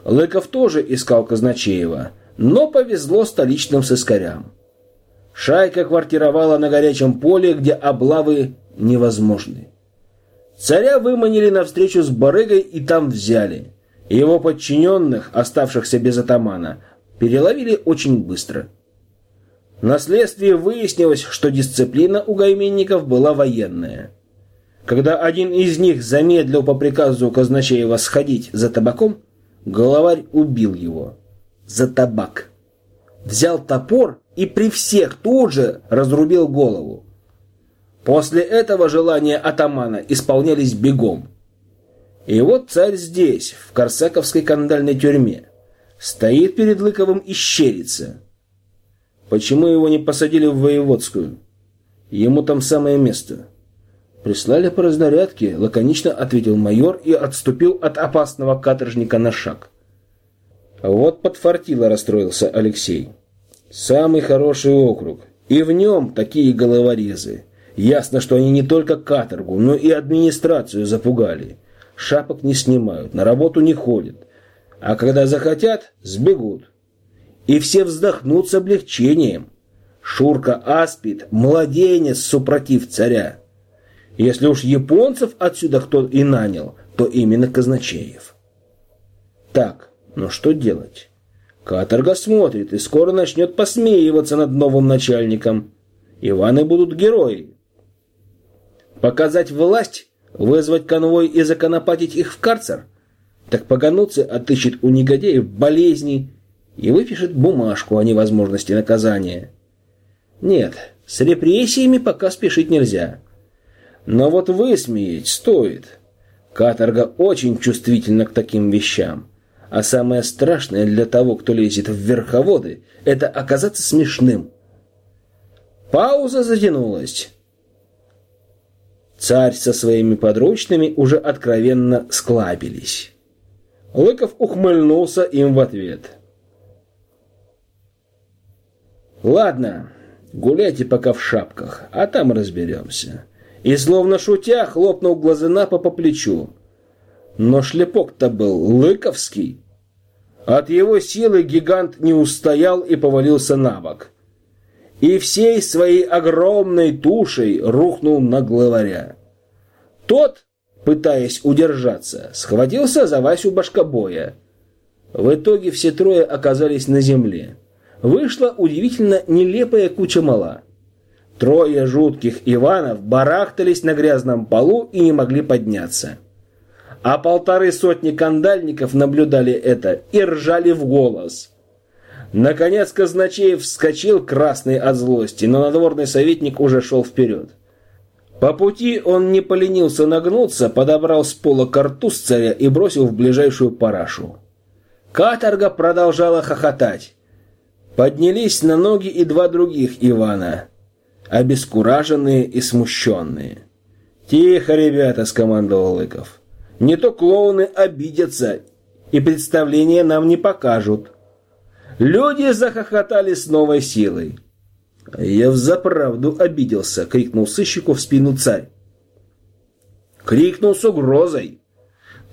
Лыков тоже искал Казначеева, но повезло столичным сыскарям. Шайка квартировала на горячем поле, где облавы невозможны. Царя выманили на встречу с барыгой и там взяли. Его подчиненных, оставшихся без атамана, переловили очень быстро – на следствии выяснилось, что дисциплина у гайменников была военная. Когда один из них замедлил по приказу Казначеева сходить за табаком, головарь убил его. За табак. Взял топор и при всех тут же разрубил голову. После этого желания атамана исполнялись бегом. И вот царь здесь, в Корсаковской кандальной тюрьме. Стоит перед Лыковым и щерится. Почему его не посадили в воеводскую? Ему там самое место. Прислали по разнарядке, лаконично ответил майор и отступил от опасного каторжника на шаг. Вот подфартило расстроился Алексей. Самый хороший округ. И в нем такие головорезы. Ясно, что они не только каторгу, но и администрацию запугали. Шапок не снимают, на работу не ходят. А когда захотят, сбегут и все вздохнут с облегчением. Шурка аспид, младенец супротив царя. Если уж японцев отсюда кто и нанял, то именно Казначеев. Так, ну что делать? Каторга смотрит и скоро начнет посмеиваться над новым начальником. Иваны будут герои. Показать власть, вызвать конвой и законопатить их в карцер? Так погануцы отыщет у негодяев болезни, и выпишет бумажку о невозможности наказания. Нет, С репрессиями пока спешить нельзя. Но вот высмеять стоит. Каторга очень чувствительна к таким вещам. А самое страшное для того, кто лезет в верховоды, это оказаться смешным. Пауза затянулась. Царь со своими подручными уже откровенно склабились. Лыков ухмыльнулся им в ответ. «Ладно, гуляйте пока в шапках, а там разберемся». И словно шутя хлопнул глазынапа по плечу. Но шлепок-то был лыковский. От его силы гигант не устоял и повалился на бок. И всей своей огромной тушей рухнул на главаря. Тот, пытаясь удержаться, схватился за Васю башкобоя. В итоге все трое оказались на земле. Вышла удивительно нелепая куча мала. Трое жутких Иванов барахтались на грязном полу и не могли подняться а полторы сотни кандальников наблюдали это и ржали в голос. Наконец Казначеев вскочил, красный от злости, но надворный советник уже шел вперед. По пути он не поленился нагнуться, подобрал с пола картуз царя и бросил в ближайшую парашу. Каторга продолжала хохотать. Поднялись на ноги и два других Ивана, обескураженные и смущенные. «Тихо, ребята!» — скомандовал Лыков. Не то клоуны обидятся и представления нам не покажут. Люди захохотали с новой силой. «Я взаправду обиделся!» — крикнул сыщику в спину царь. Крикнул с угрозой.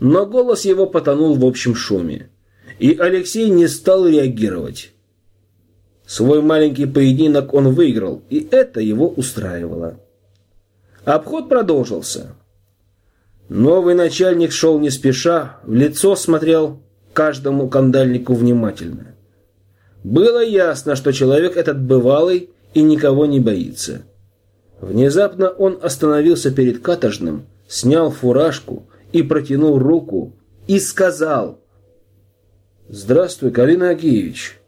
Но голос его потонул в общем шуме. И Алексей не стал реагировать. Свой маленький поединок он выиграл, и это его устраивало. Обход продолжился. Новый начальник шел не спеша, в лицо смотрел каждому кандальнику внимательно. Было ясно, что человек этот бывалый и никого не боится. Внезапно он остановился перед каторжным, снял фуражку и протянул руку и сказал «Здравствуй, Калина Агеевич».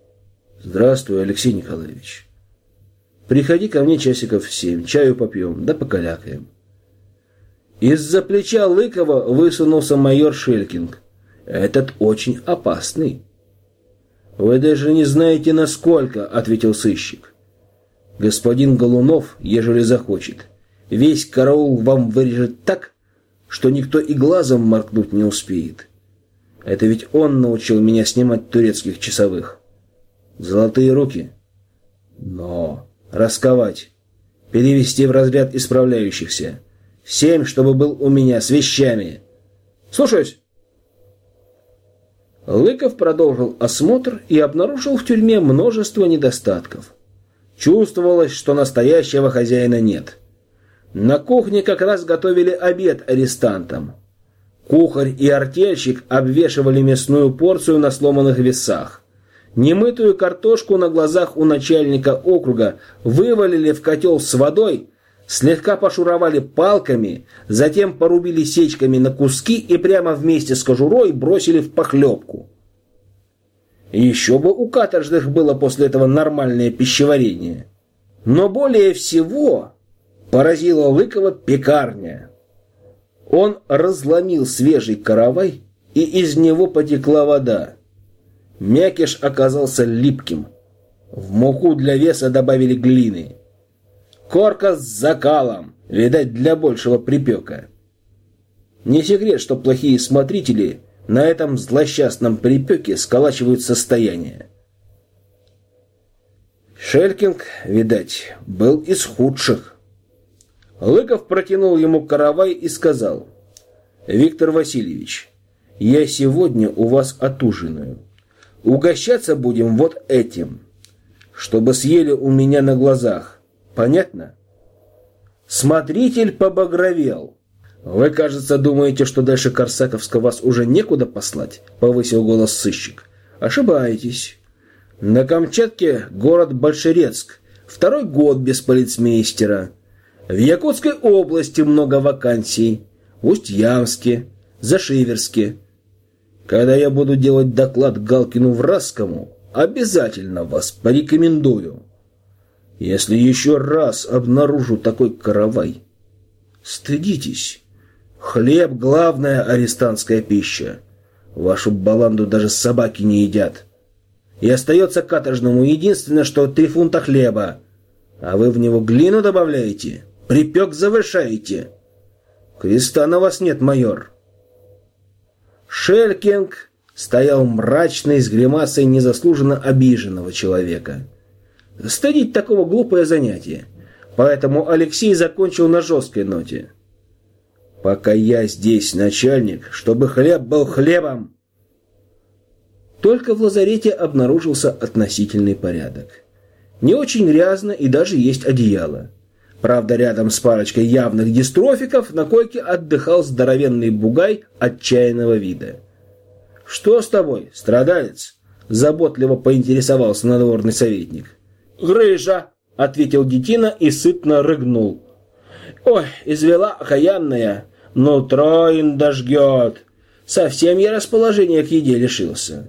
«Здравствуй, Алексей Николаевич». «Приходи ко мне часиков в семь, чаю попьем, да покалякаем». Из-за плеча Лыкова высунулся майор Шелькинг. «Этот очень опасный». «Вы даже не знаете, насколько», — ответил сыщик. «Господин Голунов, ежели захочет, весь караул вам вырежет так, что никто и глазом моркнуть не успеет. Это ведь он научил меня снимать турецких часовых. Золотые руки. Но расковать, перевести в разряд исправляющихся». Семь, чтобы был у меня с вещами. Слушаюсь. Лыков продолжил осмотр и обнаружил в тюрьме множество недостатков. Чувствовалось, что настоящего хозяина нет. На кухне как раз готовили обед арестантам. Кухарь и артельщик обвешивали мясную порцию на сломанных весах. Немытую картошку на глазах у начальника округа вывалили в котел с водой, слегка пошуровали палками, затем порубили сечками на куски и прямо вместе с кожурой бросили в похлебку. Еще бы у каторжных было после этого нормальное пищеварение. Но более всего поразила Лыкова пекарня. Он разломил свежий каравай, и из него потекла вода. Мякиш оказался липким. В муку для веса добавили глины. Корка с закалом, видать, для большего припека. Не секрет, что плохие смотрители на этом злосчастном припеке сколачивают состояние. Шелькинг, видать, был из худших. Лыков протянул ему каравай и сказал, «Виктор Васильевич, я сегодня у вас отужинаю. Угощаться будем вот этим, чтобы съели у меня на глазах. Понятно? Смотритель побагровел. Вы, кажется, думаете, что дальше Корсаковска вас уже некуда послать? Повысил голос сыщик. Ошибаетесь. На Камчатке город Большерецк. Второй год без полицмейстера. В Якутской области много вакансий. Усть-Ямске, Зашиверске. Когда я буду делать доклад Галкину Вразскому, обязательно вас порекомендую. Если еще раз обнаружу такой каравай, стыдитесь. Хлеб – главная арестантская пища. Вашу баланду даже собаки не едят. И остается каторжному единственное, что три фунта хлеба. А вы в него глину добавляете, припек завышаете. Креста на вас нет, майор. Шелькинг стоял мрачный, с гримасой незаслуженно обиженного человека. Стыдить такого глупое занятие. Поэтому Алексей закончил на жесткой ноте. Пока я здесь начальник, чтобы хлеб был хлебом. Только в лазарете обнаружился относительный порядок. Не очень грязно и даже есть одеяло. Правда, рядом с парочкой явных дистрофиков на койке отдыхал здоровенный бугай отчаянного вида. «Что с тобой, страдалец?» – заботливо поинтересовался надворный советник. «Грыжа!» – ответил детина и сытно рыгнул. «Ой, извела окаянная!» Нутро им дожгет. Совсем я расположения к еде лишился.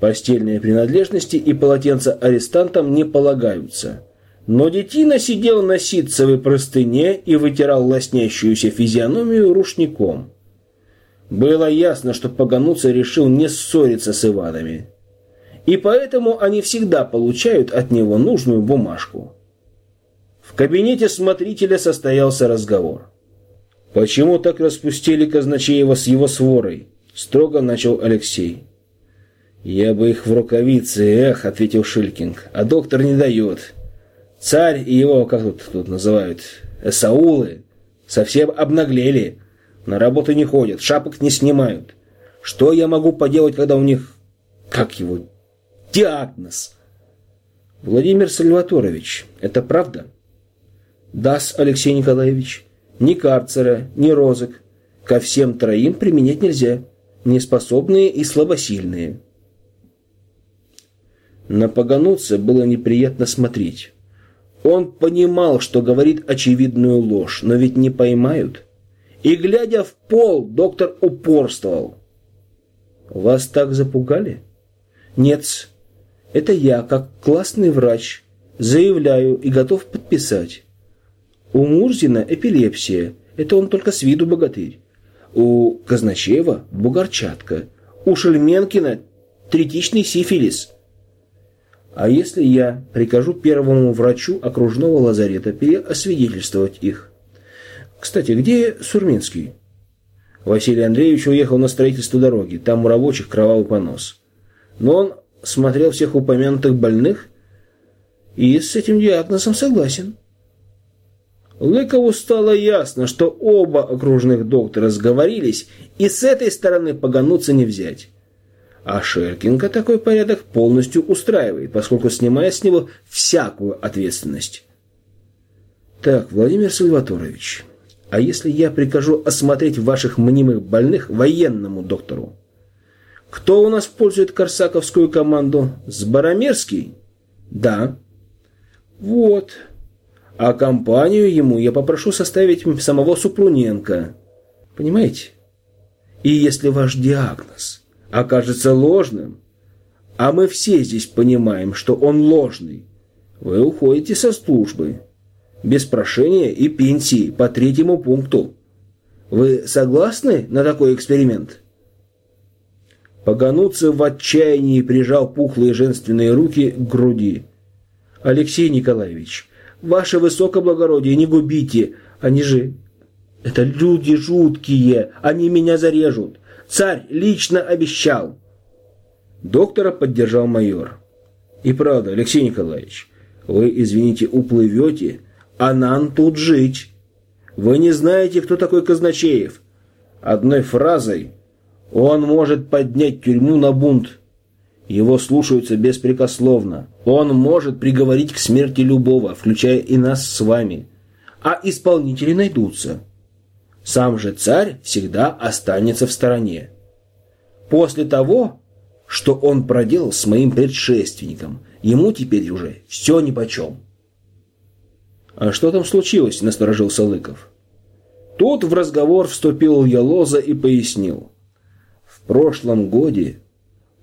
Постельные принадлежности и полотенца арестантам не полагаются. Но детина сидел на ситцевой простыне и вытирал лоснящуюся физиономию рушником. Было ясно, что Пагануца решил не ссориться с Иванами. И поэтому они всегда получают от него нужную бумажку. В кабинете смотрителя состоялся разговор. «Почему так распустили Казначеева с его сворой?» — строго начал Алексей. «Я бы их в рукавицы, эх», — ответил Шилькинг, — «а доктор не дает. Царь и его, как тут, тут называют, Саулы, совсем обнаглели, на работу не ходят, шапок не снимают. Что я могу поделать, когда у них, как его, диагноз?» «Владимир Сальваторович, это правда?» «Да, Алексей Николаевич». Ни карцера, ни розок. Ко всем троим применять нельзя. Неспособные и слабосильные. На Пагануца было неприятно смотреть. Он понимал, что говорит очевидную ложь, но ведь не поймают. И, глядя в пол, доктор упорствовал. «Вас так запугали?» «Нет, это я, как классный врач, заявляю и готов подписать. У Мурзина эпилепсия, это он только с виду богатырь. У Казначеева бугорчатка. У Шельменкина третичный сифилис. А если я прикажу первому врачу окружного лазарета переосвидетельствовать их? Кстати, где Сурминский? Василий Андреевич уехал на строительство дороги, там у рабочих кровавый понос. Но он смотрел всех упомянутых больных и с этим диагнозом согласен. Лыкову стало ясно, что оба окружных доктора сговорились, и с этой стороны погануться не взять. А Шеркинга такой порядок полностью устраивает, поскольку снимает с него всякую ответственность. Так, Владимир Сальваторович, а если я прикажу осмотреть ваших мнимых больных военному доктору? Кто у нас пользует корсаковскую команду? Сбаромерский? Да. Вот а компанию ему я попрошу составить самого Супруненко. Понимаете? И если ваш диагноз окажется ложным, а мы все здесь понимаем, что он ложный, вы уходите со службы. Без прошения и пенсии по третьему пункту. Вы согласны на такой эксперимент? Пагануцев в отчаянии прижал пухлые женственные руки к груди. Алексей Николаевич, Ваше высокоблагородие, не губите. Они же... Это люди жуткие. Они меня зарежут. Царь лично обещал. Доктора поддержал майор. И правда, Алексей Николаевич, вы, извините, уплывете, а нам тут жить. Вы не знаете, кто такой Казначеев. Одной фразой он может поднять тюрьму на бунт. Его слушаются беспрекословно. Он может приговорить к смерти любого, включая и нас с вами. А исполнители найдутся. Сам же царь всегда останется в стороне. После того, что он проделал с моим предшественником, ему теперь уже все нипочем. «А что там случилось?» – насторожился Лыков. Тут в разговор вступил Ялоза и пояснил. В прошлом годе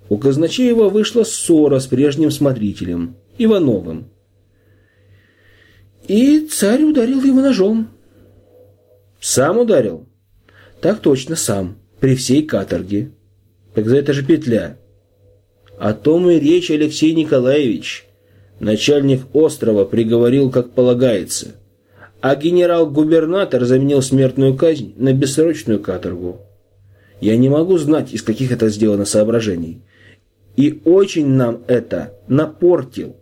у Казначеева вышла ссора с прежним смотрителем, Ивановым. И царь ударил его ножом. Сам ударил? Так точно, сам. При всей каторге. Так за это же петля. О том и речь, Алексей Николаевич. Начальник острова приговорил, как полагается. А генерал-губернатор заменил смертную казнь на бессрочную каторгу. Я не могу знать, из каких это сделано соображений. И очень нам это напортил.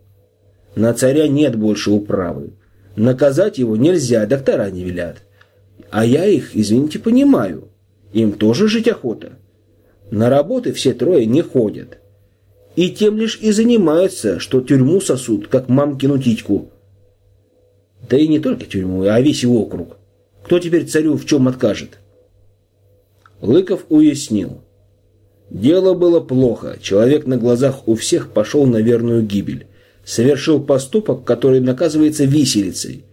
На царя нет больше управы. Наказать его нельзя, доктора не велят. А я их, извините, понимаю. Им тоже жить охота. На работы все трое не ходят. И тем лишь и занимаются, что тюрьму сосут, как мамкину титьку. Да и не только тюрьму, а весь его округ. Кто теперь царю в чем откажет? Лыков уяснил. Дело было плохо. Человек на глазах у всех пошел на верную гибель. Совершил поступок, который наказывается виселицей.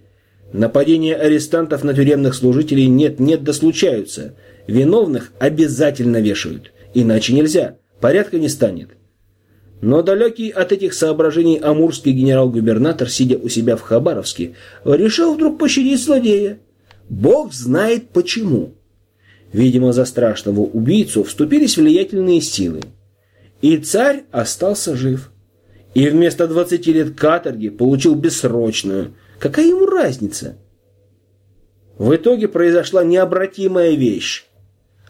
Нападения арестантов на тюремных служителей нет-нет да случаются. Виновных обязательно вешают. Иначе нельзя. Порядка не станет. Но далекий от этих соображений амурский генерал-губернатор, сидя у себя в Хабаровске, решил вдруг пощадить злодея. Бог знает почему. Видимо, за страшного убийцу вступились влиятельные силы. И царь остался жив. И вместо 20 лет каторги получил бессрочную. Какая ему разница? В итоге произошла необратимая вещь.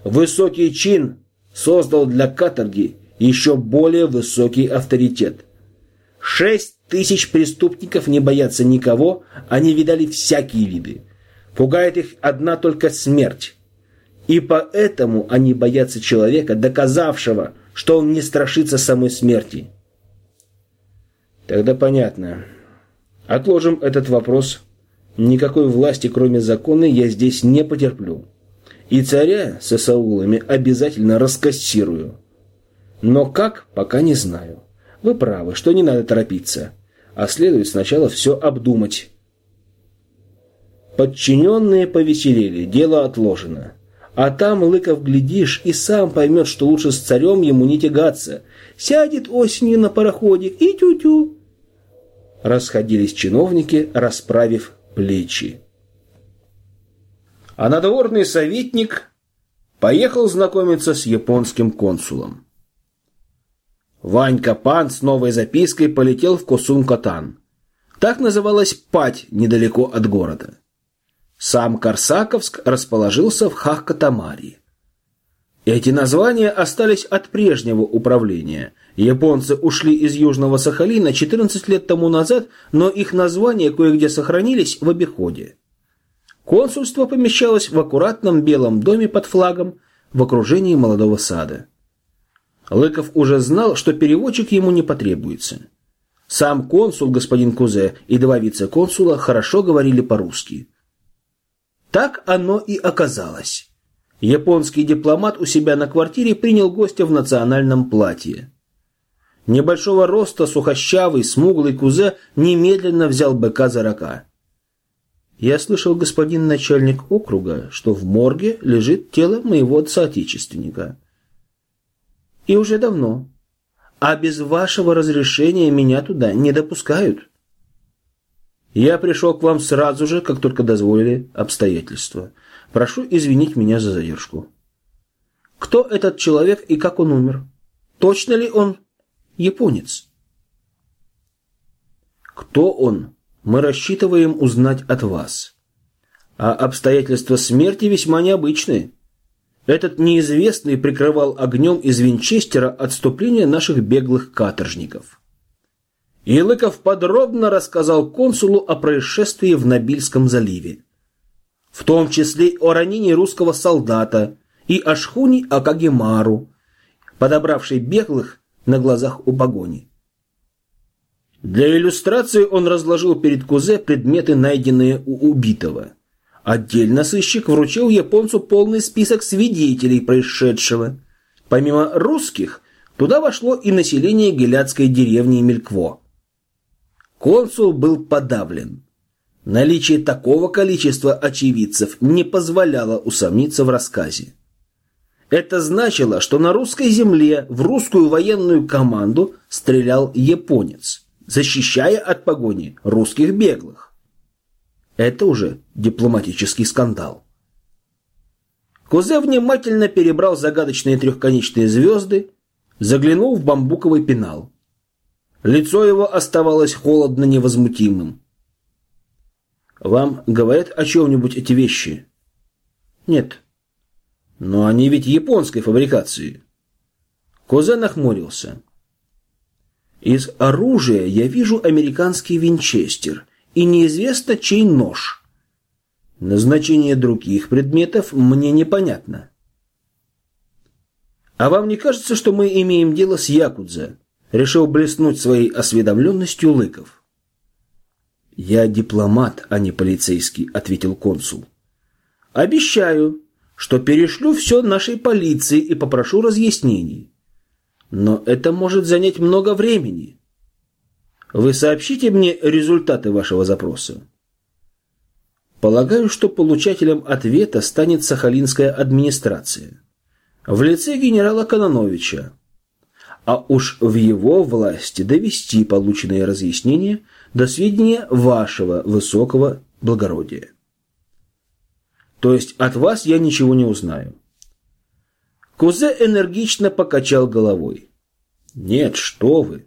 Высокий чин создал для каторги еще более высокий авторитет. Шесть тысяч преступников не боятся никого, они видали всякие виды. Пугает их одна только смерть. И поэтому они боятся человека, доказавшего, что он не страшится самой смерти. Тогда понятно. Отложим этот вопрос. Никакой власти, кроме закона, я здесь не потерплю. И царя со Саулами обязательно раскассирую. Но как, пока не знаю. Вы правы, что не надо торопиться. А следует сначала все обдумать. Подчиненные повеселели, дело отложено. А там, Лыков, глядишь, и сам поймет, что лучше с царем ему не тягаться. Сядет осенью на пароходик и тю-тю. Расходились чиновники, расправив плечи. А надворный советник поехал знакомиться с японским консулом. Ванька Пан с новой запиской полетел в Косун-Катан. Так называлась Пать недалеко от города. Сам Корсаковск расположился в Хахкатамаре. Эти названия остались от прежнего управления. Японцы ушли из Южного Сахалина 14 лет тому назад, но их названия кое-где сохранились в обиходе. Консульство помещалось в аккуратном белом доме под флагом в окружении молодого сада. Лыков уже знал, что переводчик ему не потребуется. Сам консул, господин Кузе, и два вице-консула хорошо говорили по-русски. Так оно и оказалось. Японский дипломат у себя на квартире принял гостя в национальном платье. Небольшого роста, сухощавый, смуглый кузе немедленно взял быка за рока. «Я слышал, господин начальник округа, что в морге лежит тело моего соотечественника. И уже давно. А без вашего разрешения меня туда не допускают». Я пришел к вам сразу же, как только дозволили обстоятельства. Прошу извинить меня за задержку. Кто этот человек и как он умер? Точно ли он японец? Кто он? Мы рассчитываем узнать от вас. А обстоятельства смерти весьма необычные. Этот неизвестный прикрывал огнем из винчестера отступление наших беглых каторжников. Елыков подробно рассказал консулу о происшествии в Набильском заливе, в том числе о ранении русского солдата и о шхуне Акагемару, подобравшей беглых на глазах у погони. Для иллюстрации он разложил перед Кузе предметы, найденные у убитого. Отдельно сыщик вручил японцу полный список свидетелей происшедшего. Помимо русских, туда вошло и население геляцкой деревни Мелькво. Консул был подавлен. Наличие такого количества очевидцев не позволяло усомниться в рассказе. Это значило, что на русской земле в русскую военную команду стрелял японец, защищая от погони русских беглых. Это уже дипломатический скандал. Кузе внимательно перебрал загадочные трехконечные звезды, заглянул в бамбуковый пенал. Лицо его оставалось холодно невозмутимым. «Вам говорят о чем-нибудь эти вещи?» «Нет». «Но они ведь японской фабрикации». Козе нахмурился. «Из оружия я вижу американский винчестер, и неизвестно, чей нож». Назначение других предметов мне непонятно. А вам не кажется, что мы имеем дело с Якудза? Решил блеснуть своей осведомленностью Лыков. Я дипломат, а не полицейский, ответил консул. Обещаю, что перешлю все нашей полиции и попрошу разъяснений. Но это может занять много времени. Вы сообщите мне результаты вашего запроса. Полагаю, что получателем ответа станет Сахалинская администрация в лице генерала Кононовича, а уж в его власти довести полученные разъяснения до сведения вашего высокого благородия. То есть от вас я ничего не узнаю. Кузе энергично покачал головой. Нет, что вы.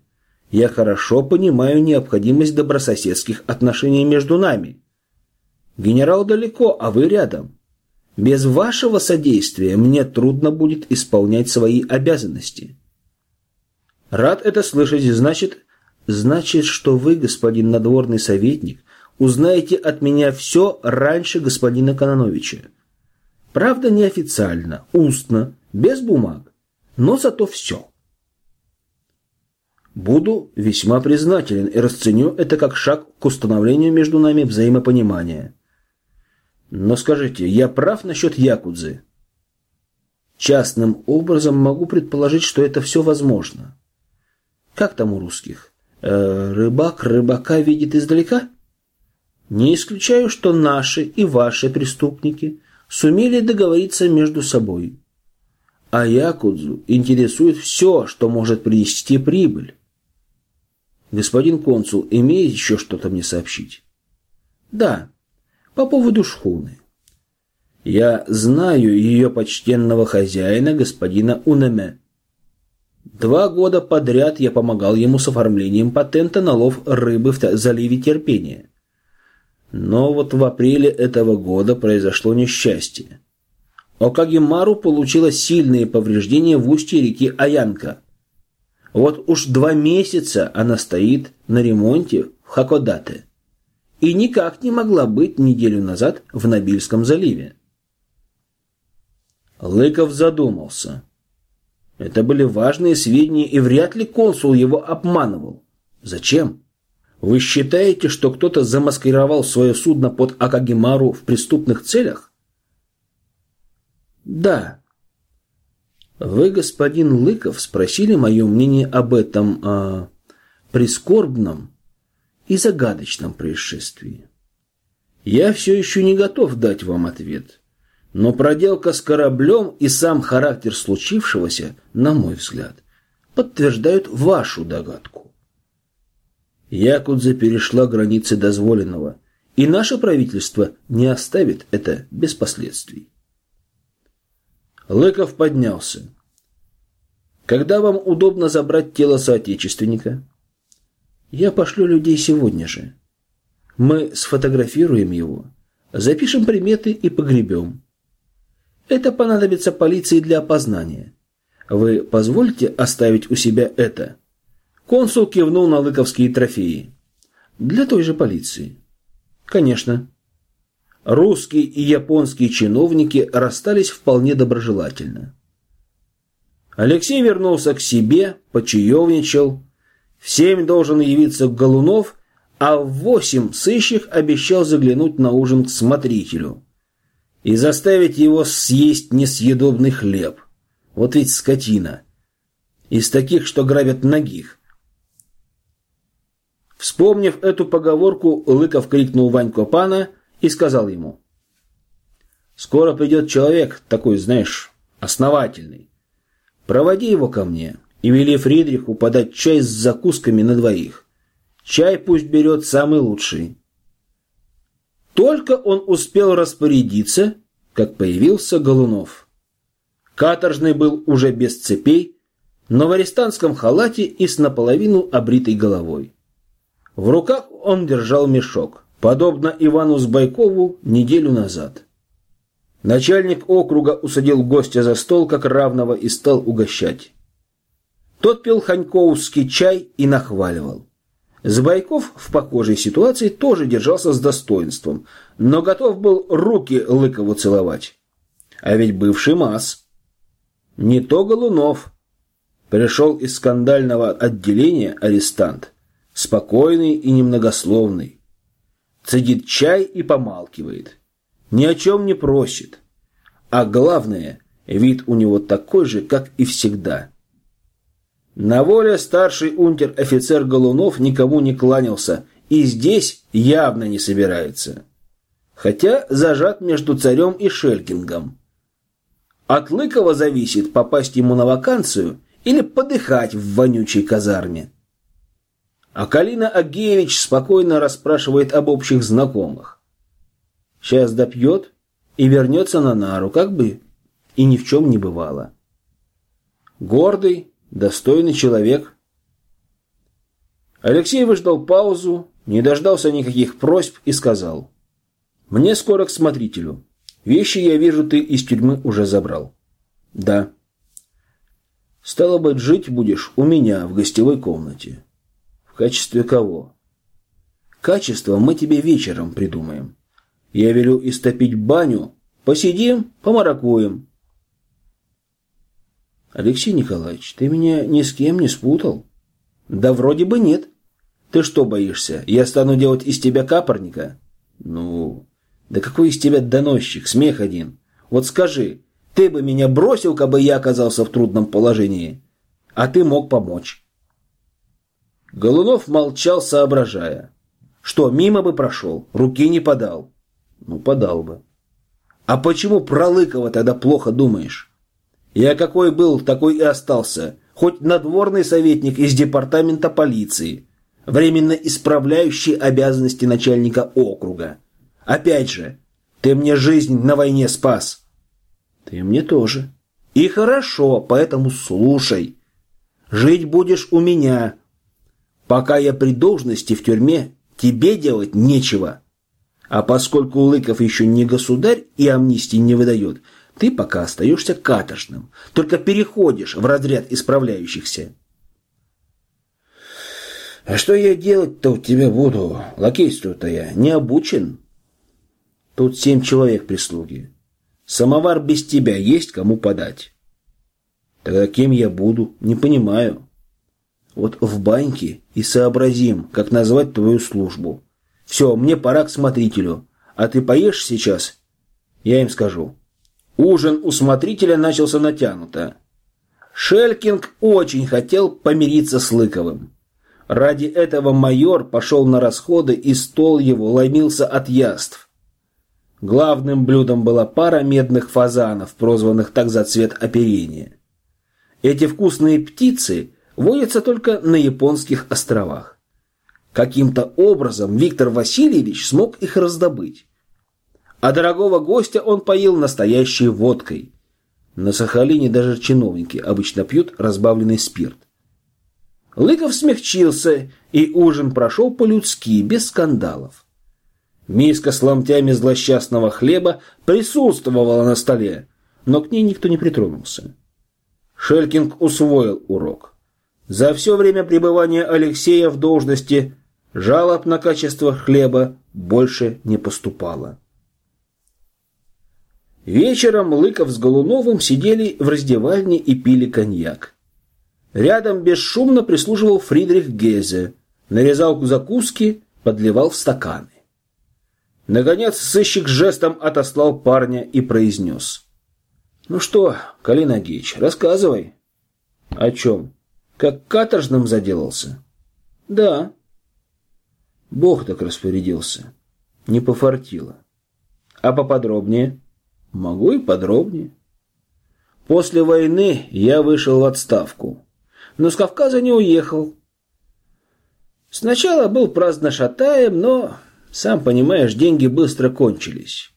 Я хорошо понимаю необходимость добрососедских отношений между нами. Генерал далеко, а вы рядом. Без вашего содействия мне трудно будет исполнять свои обязанности. Рад это слышать, значит, значит, что вы, господин надворный советник, узнаете от меня все раньше господина Кононовича. Правда, неофициально, устно, без бумаг, но зато все. Буду весьма признателен и расценю это как шаг к установлению между нами взаимопонимания. Но скажите, я прав насчет Якудзы? Частным образом могу предположить, что это все возможно. Как там у русских? Э, рыбак рыбака видит издалека? Не исключаю, что наши и ваши преступники сумели договориться между собой. А Якудзу интересует все, что может принести прибыль. Господин консул, имеет еще что-то мне сообщить? Да, по поводу шхуны. Я знаю ее почтенного хозяина, господина Унеме. Два года подряд я помогал ему с оформлением патента на лов рыбы в заливе Терпения. Но вот в апреле этого года произошло несчастье. Окагимару получила сильные повреждения в устье реки Аянка. Вот уж два месяца она стоит на ремонте в Хакодате и никак не могла быть неделю назад в Набильском заливе. Лыков задумался. Это были важные сведения, и вряд ли консул его обманывал. Зачем? Вы считаете, что кто-то замаскировал свое судно под Акагимару в преступных целях? Да. Вы, господин Лыков, спросили мое мнение об этом э, прискорбном и загадочном происшествии. Я все еще не готов дать вам ответ, но проделка с кораблем и сам характер случившегося, на мой взгляд, подтверждают вашу догадку. Якудза перешла границы дозволенного, и наше правительство не оставит это без последствий. Лыков поднялся. Когда вам удобно забрать тело соотечественника? Я пошлю людей сегодня же. Мы сфотографируем его, запишем приметы и погребем. Это понадобится полиции для опознания. Вы позволите оставить у себя это? Консул кивнул на лыковские трофеи. Для той же полиции. Конечно. Русские и японские чиновники расстались вполне доброжелательно. Алексей вернулся к себе, почаевничал, в семь должен явиться Голунов, а в восемь сыщик обещал заглянуть на ужин к смотрителю и заставить его съесть несъедобный хлеб. Вот ведь скотина. Из таких, что грабят ногих. Вспомнив эту поговорку, Лыков крикнул Ваньку Пана и сказал ему. «Скоро придет человек, такой, знаешь, основательный. Проводи его ко мне и вели Фридриху подать чай с закусками на двоих. Чай пусть берет самый лучший. Только он успел распорядиться, как появился Голунов. Каторжный был уже без цепей, но в арестантском халате и с наполовину обритой головой. В руках он держал мешок, подобно Ивану Сбайкову неделю назад. Начальник округа усадил гостя за стол как равного и стал угощать. Тот пил ханьковский чай и нахваливал. Забайков в похожей ситуации тоже держался с достоинством, но готов был руки Лыкову целовать. А ведь бывший масс. Не то Голунов. Пришел из скандального отделения арестант. Спокойный и немногословный. Цедит чай и помалкивает. Ни о чем не просит. А главное, вид у него такой же, как и всегда – на воле старший унтер-офицер Голунов никому не кланялся и здесь явно не собирается. Хотя зажат между царем и Шелькингом. От Лыкова зависит попасть ему на вакансию или подыхать в вонючей казарме. А Калина Агеевич спокойно расспрашивает об общих знакомых. Сейчас допьет и вернется на нару, как бы и ни в чем не бывало. Гордый, достойный человек. Алексей выждал паузу, не дождался никаких просьб и сказал. «Мне скоро к смотрителю. Вещи, я вижу, ты из тюрьмы уже забрал». «Да». «Стало быть, жить будешь у меня в гостевой комнате». «В качестве кого?» «Качество мы тебе вечером придумаем. Я велю истопить баню, посидим, помаракуем. Алексей Николаевич, ты меня ни с кем не спутал? Да вроде бы нет. Ты что боишься? Я стану делать из тебя капорника? Ну, да какой из тебя доносчик, смех один. Вот скажи, ты бы меня бросил, кабы я оказался в трудном положении, а ты мог помочь. Голунов молчал, соображая. Что, мимо бы прошел, руки не подал? Ну, подал бы. А почему про Лыкова тогда плохо думаешь? Я какой был, такой и остался. Хоть надворный советник из департамента полиции, временно исправляющий обязанности начальника округа. Опять же, ты мне жизнь на войне спас. Ты мне тоже. И хорошо, поэтому слушай. Жить будешь у меня. Пока я при должности в тюрьме, тебе делать нечего. А поскольку Лыков еще не государь и амнистии не выдает, ты пока остаешься каторжным, только переходишь в разряд исправляющихся. А что я делать-то у тебя буду? Лакейству-то я не обучен. Тут семь человек прислуги. Самовар без тебя есть кому подать. Тогда кем я буду? Не понимаю. Вот в баньке и сообразим, как назвать твою службу. Все, мне пора к смотрителю. А ты поешь сейчас? Я им скажу. Ужин у смотрителя начался натянуто. Шелькинг очень хотел помириться с Лыковым. Ради этого майор пошел на расходы, и стол его ломился от яств. Главным блюдом была пара медных фазанов, прозванных так за цвет оперения. Эти вкусные птицы водятся только на японских островах. Каким-то образом Виктор Васильевич смог их раздобыть а дорогого гостя он поил настоящей водкой. На Сахалине даже чиновники обычно пьют разбавленный спирт. Лыков смягчился, и ужин прошел по-людски, без скандалов. Миска с ломтями злосчастного хлеба присутствовала на столе, но к ней никто не притронулся. Шелькинг усвоил урок. За все время пребывания Алексея в должности жалоб на качество хлеба больше не поступало. Вечером Лыков с Голуновым сидели в раздевальне и пили коньяк. Рядом бесшумно прислуживал Фридрих Гезе, нарезал закуски, подливал в стаканы. Наконец сыщик жестом отослал парня и произнес. «Ну что, Калин Агеич, рассказывай». «О чем? Как каторжным заделался?» «Да». Бог так распорядился. Не пофартило. «А поподробнее?» Могу и подробнее. После войны я вышел в отставку, но с Кавказа не уехал. Сначала был праздно шатаем, но Сам понимаешь, деньги быстро кончились.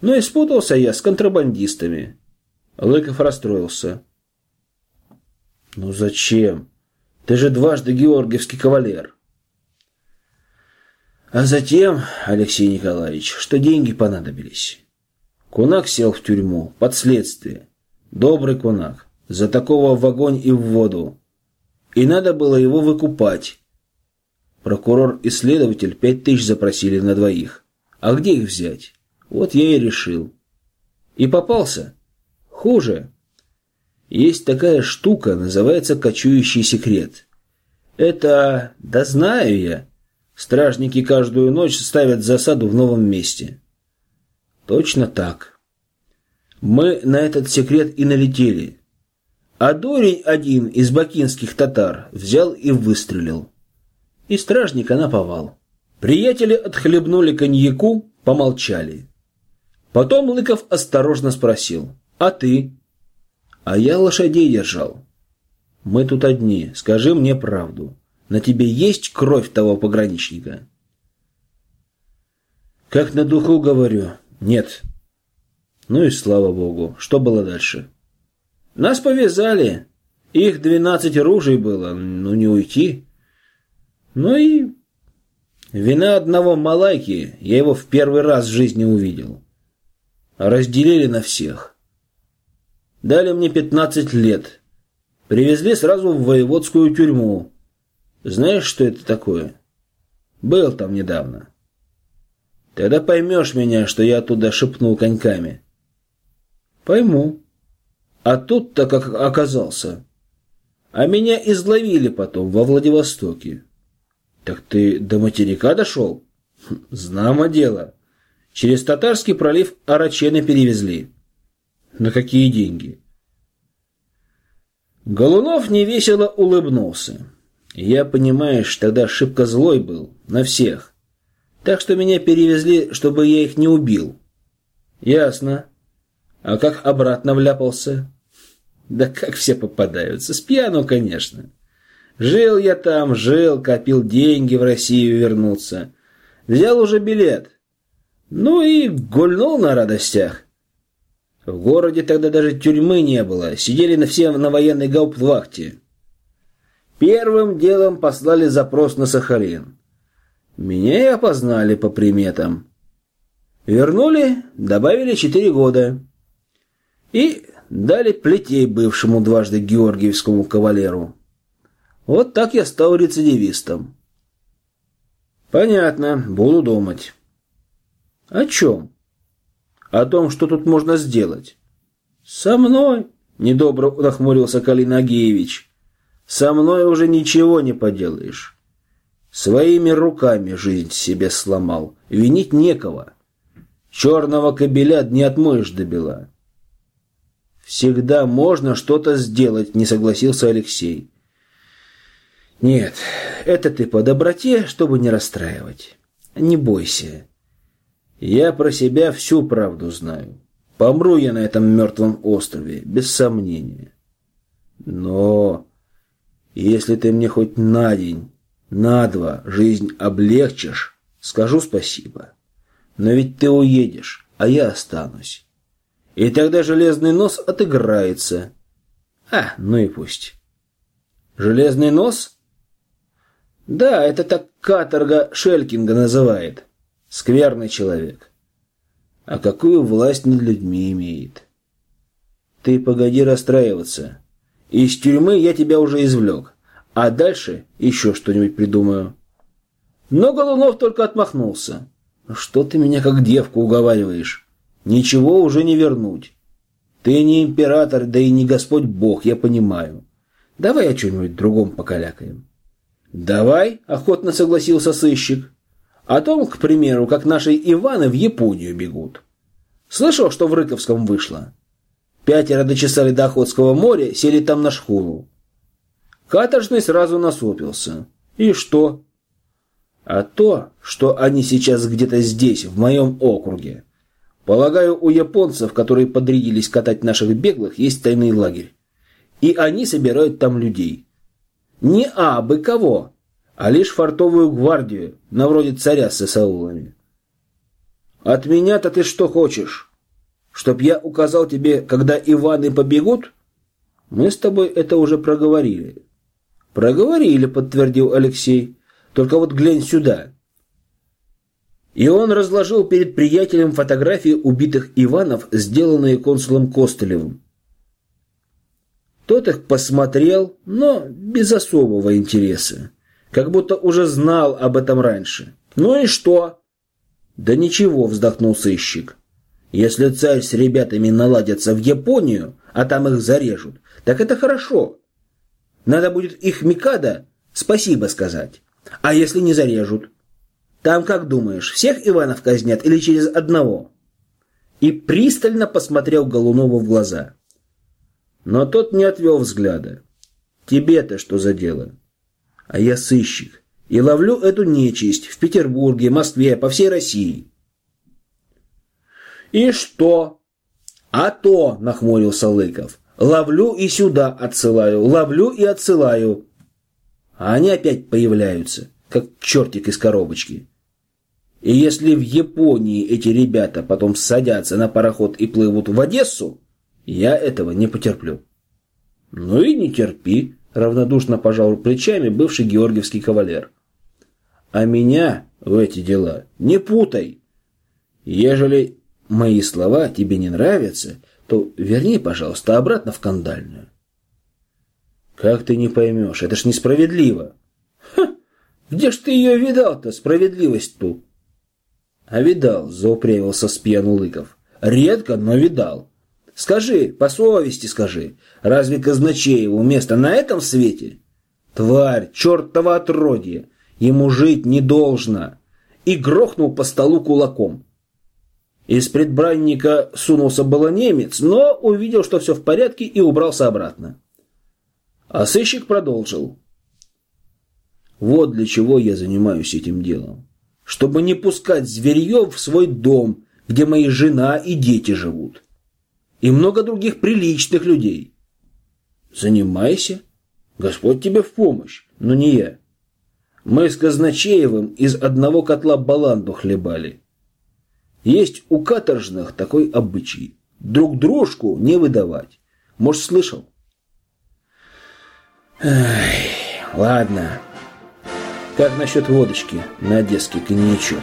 Но и спутался я с контрабандистами. Лыков расстроился. «Ну зачем? Ты же дважды георгиевский кавалер». А затем, Алексей Николаевич, что деньги понадобились. Кунак сел в тюрьму, под следствие. Добрый кунак, за такого в огонь и в воду. И надо было его выкупать. Прокурор и следователь пять тысяч запросили на двоих. А где их взять? Вот я и решил. И попался. Хуже. Есть такая штука, называется кочующий секрет. Это... да знаю я. Стражники каждую ночь ставят засаду в новом месте. Точно так. Мы на этот секрет и налетели. А дурень один из бакинских татар взял и выстрелил. И стражника наповал. Приятели отхлебнули коньяку, помолчали. Потом Лыков осторожно спросил. «А ты?» «А я лошадей держал». «Мы тут одни. Скажи мне правду. На тебе есть кровь того пограничника?» «Как на духу говорю. Нет». Ну и слава богу. Что было дальше? «Нас повязали. Их двенадцать ружей было. Ну не уйти». Ну и... Вина одного малайки. Я его в первый раз в жизни увидел. Разделили на всех. Дали мне пятнадцать лет. Привезли сразу в воеводскую тюрьму. Знаешь, что это такое? Был там недавно. Тогда поймешь меня, что я оттуда шепнул коньками. Пойму. А тут-то как оказался. А меня изловили потом во Владивостоке. Так ты до материка дошел? Знамо дело. Через Татарский пролив Арачены перевезли. На какие деньги? Голунов невесело улыбнулся. Я, понимаешь, тогда шибко злой был. На всех. Так что меня перевезли, чтобы я их не убил. Ясно. А как обратно вляпался? Да как все попадаются. С пьяну, конечно. Жил я там, жил, копил деньги в Россию вернуться. Взял уже билет. Ну и гульнул на радостях. В городе тогда даже тюрьмы не было, сидели на всем на военной гауптвахте. Первым делом послали запрос на Сахалин. Меня и опознали по приметам. Вернули, добавили четыре года. И дали плетей бывшему дважды георгиевскому кавалеру. Вот так я стал рецидивистом. Понятно, буду думать. О чем? О том, что тут можно сделать. Со мной, недобро нахмурился Калин Агеевич. Со мной уже ничего не поделаешь. Своими руками жизнь себе сломал. Винить некого. Черного кобеля не отмоешь до бела. Всегда можно что-то сделать, не согласился Алексей. Нет, это ты по доброте, чтобы не расстраивать. Не бойся. Я про себя всю правду знаю. Помру я на этом мертвом острове, без сомнения. Но если ты мне хоть на день, на два жизнь облегчишь, скажу спасибо. Но ведь ты уедешь, а я останусь. И тогда железный нос отыграется. А, ну и пусть. Железный нос? Да, это так каторга Шелькинга называет. Скверный человек. А какую власть над людьми имеет? Ты погоди расстраиваться. Из тюрьмы я тебя уже извлек. А дальше еще что-нибудь придумаю. Но Голунов только отмахнулся. Что ты меня как девку уговариваешь? Ничего уже не вернуть. Ты не император, да и не Господь Бог, я понимаю. Давай о чем-нибудь другом покалякаем. «Давай», — охотно согласился сыщик. «О том, к примеру, как наши Иваны в Японию бегут. Слышал, что в Рыковском вышло? Пятеро дочесали до Охотского моря, сели там на шхуну. Каторжный сразу насупился. И что? А то, что они сейчас где-то здесь, в моем округе. Полагаю, у японцев, которые подрядились катать наших беглых, есть тайный лагерь. И они собирают там людей. Не абы кого, а лишь фортовую гвардию, на вроде царя с Исаулами. От меня-то ты что хочешь? Чтоб я указал тебе, когда Иваны побегут? Мы с тобой это уже проговорили. Проговорили, подтвердил Алексей. Только вот глянь сюда. И он разложил перед приятелем фотографии убитых Иванов, сделанные консулом Костылевым. Тот их посмотрел, но без особого интереса, как будто уже знал об этом раньше. Ну и что? Да ничего, вздохнул сыщик. Если царь с ребятами наладятся в Японию, а там их зарежут, так это хорошо. Надо будет их Микада спасибо сказать. А если не зарежут? Там, как думаешь, всех Иванов казнят или через одного? И пристально посмотрел Голунову в глаза. Но тот не отвел взгляда. Тебе-то что за дело? А я сыщик. И ловлю эту нечисть в Петербурге, Москве, по всей России. И что? А то, нахмурился Лыков. Ловлю и сюда отсылаю, ловлю и отсылаю. А они опять появляются, как чертик из коробочки. И если в Японии эти ребята потом садятся на пароход и плывут в Одессу, я этого не потерплю. Ну и не терпи, равнодушно пожал плечами бывший георгиевский кавалер. А меня в эти дела не путай. Ежели мои слова тебе не нравятся, то верни, пожалуйста, обратно в кандальную. Как ты не поймешь, это ж несправедливо. Ха, где ж ты ее видал-то, справедливость ту? А видал, заупрямился с пьяну Лыков. Редко, но видал. Скажи, по совести скажи, разве Казначееву место на этом свете? Тварь, чертова отродье, ему жить не должно. И грохнул по столу кулаком. Из предбранника сунулся было немец, но увидел, что все в порядке и убрался обратно. А сыщик продолжил. Вот для чего я занимаюсь этим делом. Чтобы не пускать зверьев в свой дом, где мои жена и дети живут и много других приличных людей. Занимайся. Господь тебе в помощь, но не я. Мы с Казначеевым из одного котла баланду хлебали. Есть у каторжных такой обычай. Друг дружку не выдавать. Может, слышал? Ай, ладно. Как насчет водочки на одесский коньячок?